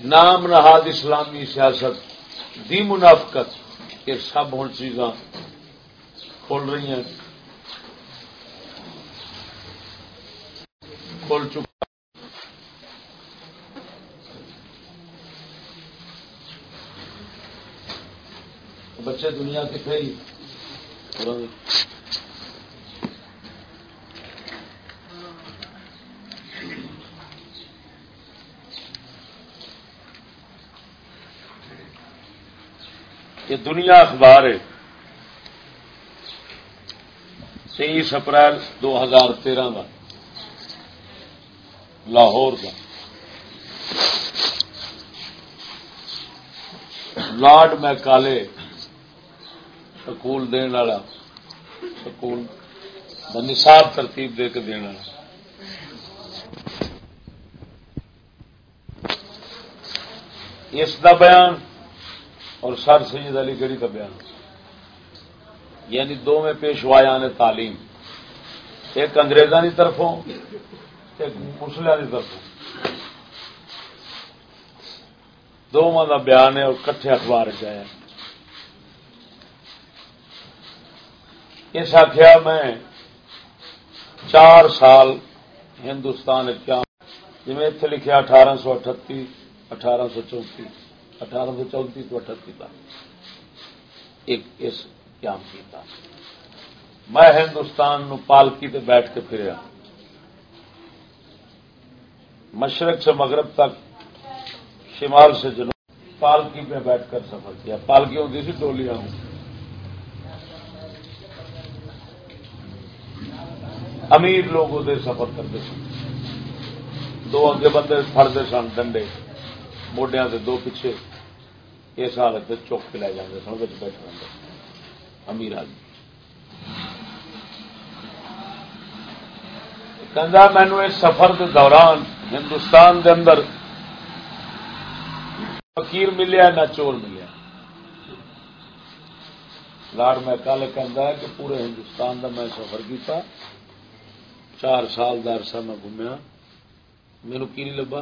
نام نہاد اسلامی سیاست دی منافقت، یہ سب ہوں چیزاں کھول رہی ہیں۔ کھول چکا۔ بچے دنیا کے کتنے ہی۔ یہ دنیا اخبار ہے۔ تیئیس اپریل دو ہزار تیرہ کا لاہور کا لارڈ میں کالے سکول دن والا، سکول نصاب ترتیب دے کے دینا اس دا بیان اور سر سید علی گڑھی کا بیان۔ یعنی دو میں پیشوایا نے تعلیم۔ ایک انگریزوں کی طرفوں ایک مسلیا کی طرفوں دونوں کا بیان ہے اور کٹھے اخبار چیا اس آخیا میں چار سال ہندوستان کیا جی اتنے لکھا اٹھارہ سو اٹھتی اٹھارہ سو چونتی اٹھارہ سو چونتی تو اٹھتی تک ایک اس قیام کیتا۔ میں ہندوستان نو پالکی تے بیٹھ کے پھریا۔ مشرق سے مغرب تک، شمال سے جنوب۔ پالکی پہ بیٹھ کر سفر کیا۔ پالکی ہوتی سی، ٹولیاں ہوں۔ امیر لوگ ادھر سفر کرتے سن۔ دو اگے بندے فردے سن، ڈنڈے۔ موڈیا سے دو پیچھے۔ اس حالت چوک کے لے جاتے سن بچ بیٹھ رہے امیر آدمی۔ کہ مینو اس سفر کے دوران ہندوستان دے اندر فقیر ملیا نہ چور ملیا۔ لاڈ میں کل کہ پورے ہندوستان کا میں سفر کیتا۔ چار سال کا عرصہ میں گھومیا۔ میرے کی نہیں لبا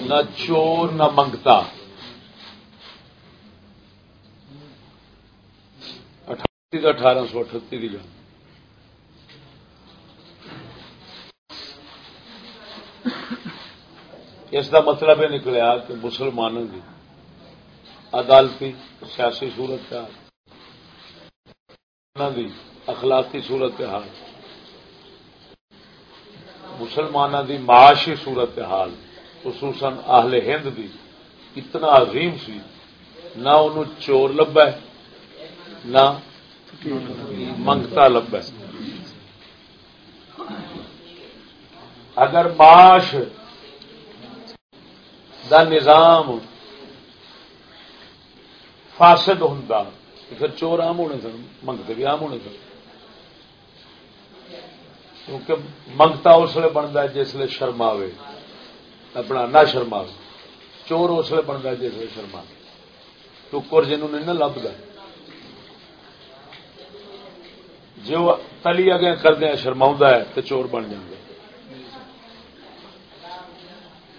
نہ چور، نہ منگتا اٹھتی اٹھارہ سو اٹھتی کی گل اس کا مطلب یہ نکلیا کہ مسلمانوں کی عدالتی سیاسی صورت حال اخلاقی صورت حال، مسلمانوں دی معاشی صورت حال، خصوصاً اہل ہند دی اتنا عظیم سی، نہ انہوں چور لبا نہ منگتا لبا اگر معاش دا نظام فاسد ہوں پھر چور آم ہونے سن، منگتے بھی آم ہونے سن۔ کیونکہ منگتا اس لیے بنتا ہے جس لیے شرما اپنا نہ شرما چور اس لیے بنتا ہے جس لیے شرما ٹکر جنہوں نہیں نہ لبتا جو تلی اگے کردیا شرما ہے تو چور بن جائے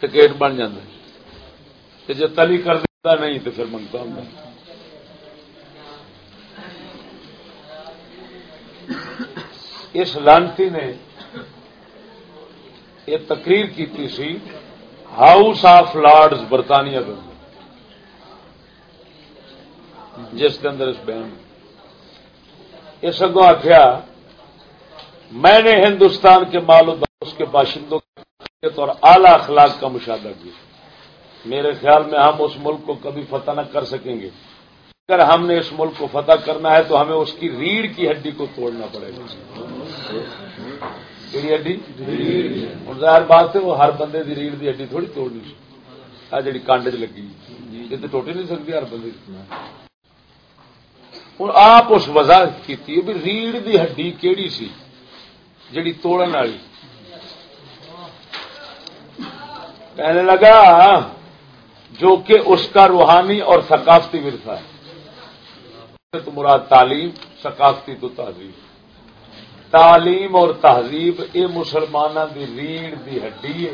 ٹکیٹ بن جائے جی تلی کر دیتا نہیں تو پھر منگتا ہوں اس لانتی نے یہ تقریر کی سی ہاؤس آف لارڈز برطانیہ جس کے اندر اس بہن اس اگوں آخیا میں نے ہندوستان کے مال و اس کے باشندوں اور اعلی اخلاق کا مشاہدہ کیا۔ میرے خیال میں ہم اس ملک کو کبھی فتح نہ کر سکیں گے۔ اگر ہم نے اس ملک کو فتح کرنا ہے تو ہمیں اس کی ریڑھ کی ہڈی کو توڑنا پڑے گا۔ ہڈی؟ ہوں ظاہر بات ہے، وہ ہر بندے کی ریڑھ کی ہڈی تھوڑی توڑنی۔ آ جی کانڈ چ لگی یہ تو ٹوٹ نہیں سکتی ہر بندے ہوں آپ اس وضاح کی ریڑھ کی ہڈی کہڑی سی جڑی توڑن والی کہنے لگا جو کہ اس کا روحانی اور ثقافتی ورثہ ہے تو مراد تعلیم ثقافتی تو تہذیب تعلیم اور تہذیب یہ مسلمانوں کی ریڑھ کی ہڈی ہے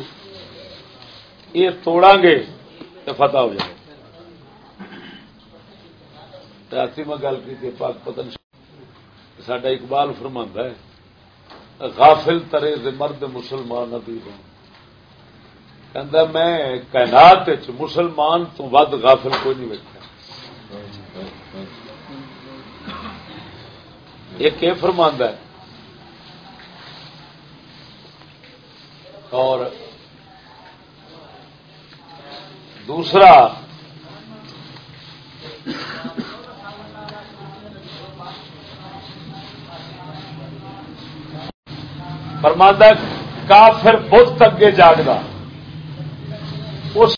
یہ توڑا گے تو فتح ہو جائے رات میں گل کی پاک پتن سڈا اقبال فرما ہے، غافل ترے مرد مسلمان ادیب کہ میں کائنات مسلمان تو ود غافل کوئی نہیں بیٹھا ایک یہ فرماندہ ہے، اور دوسرا فرماندہ کافر بت اگے جاگتا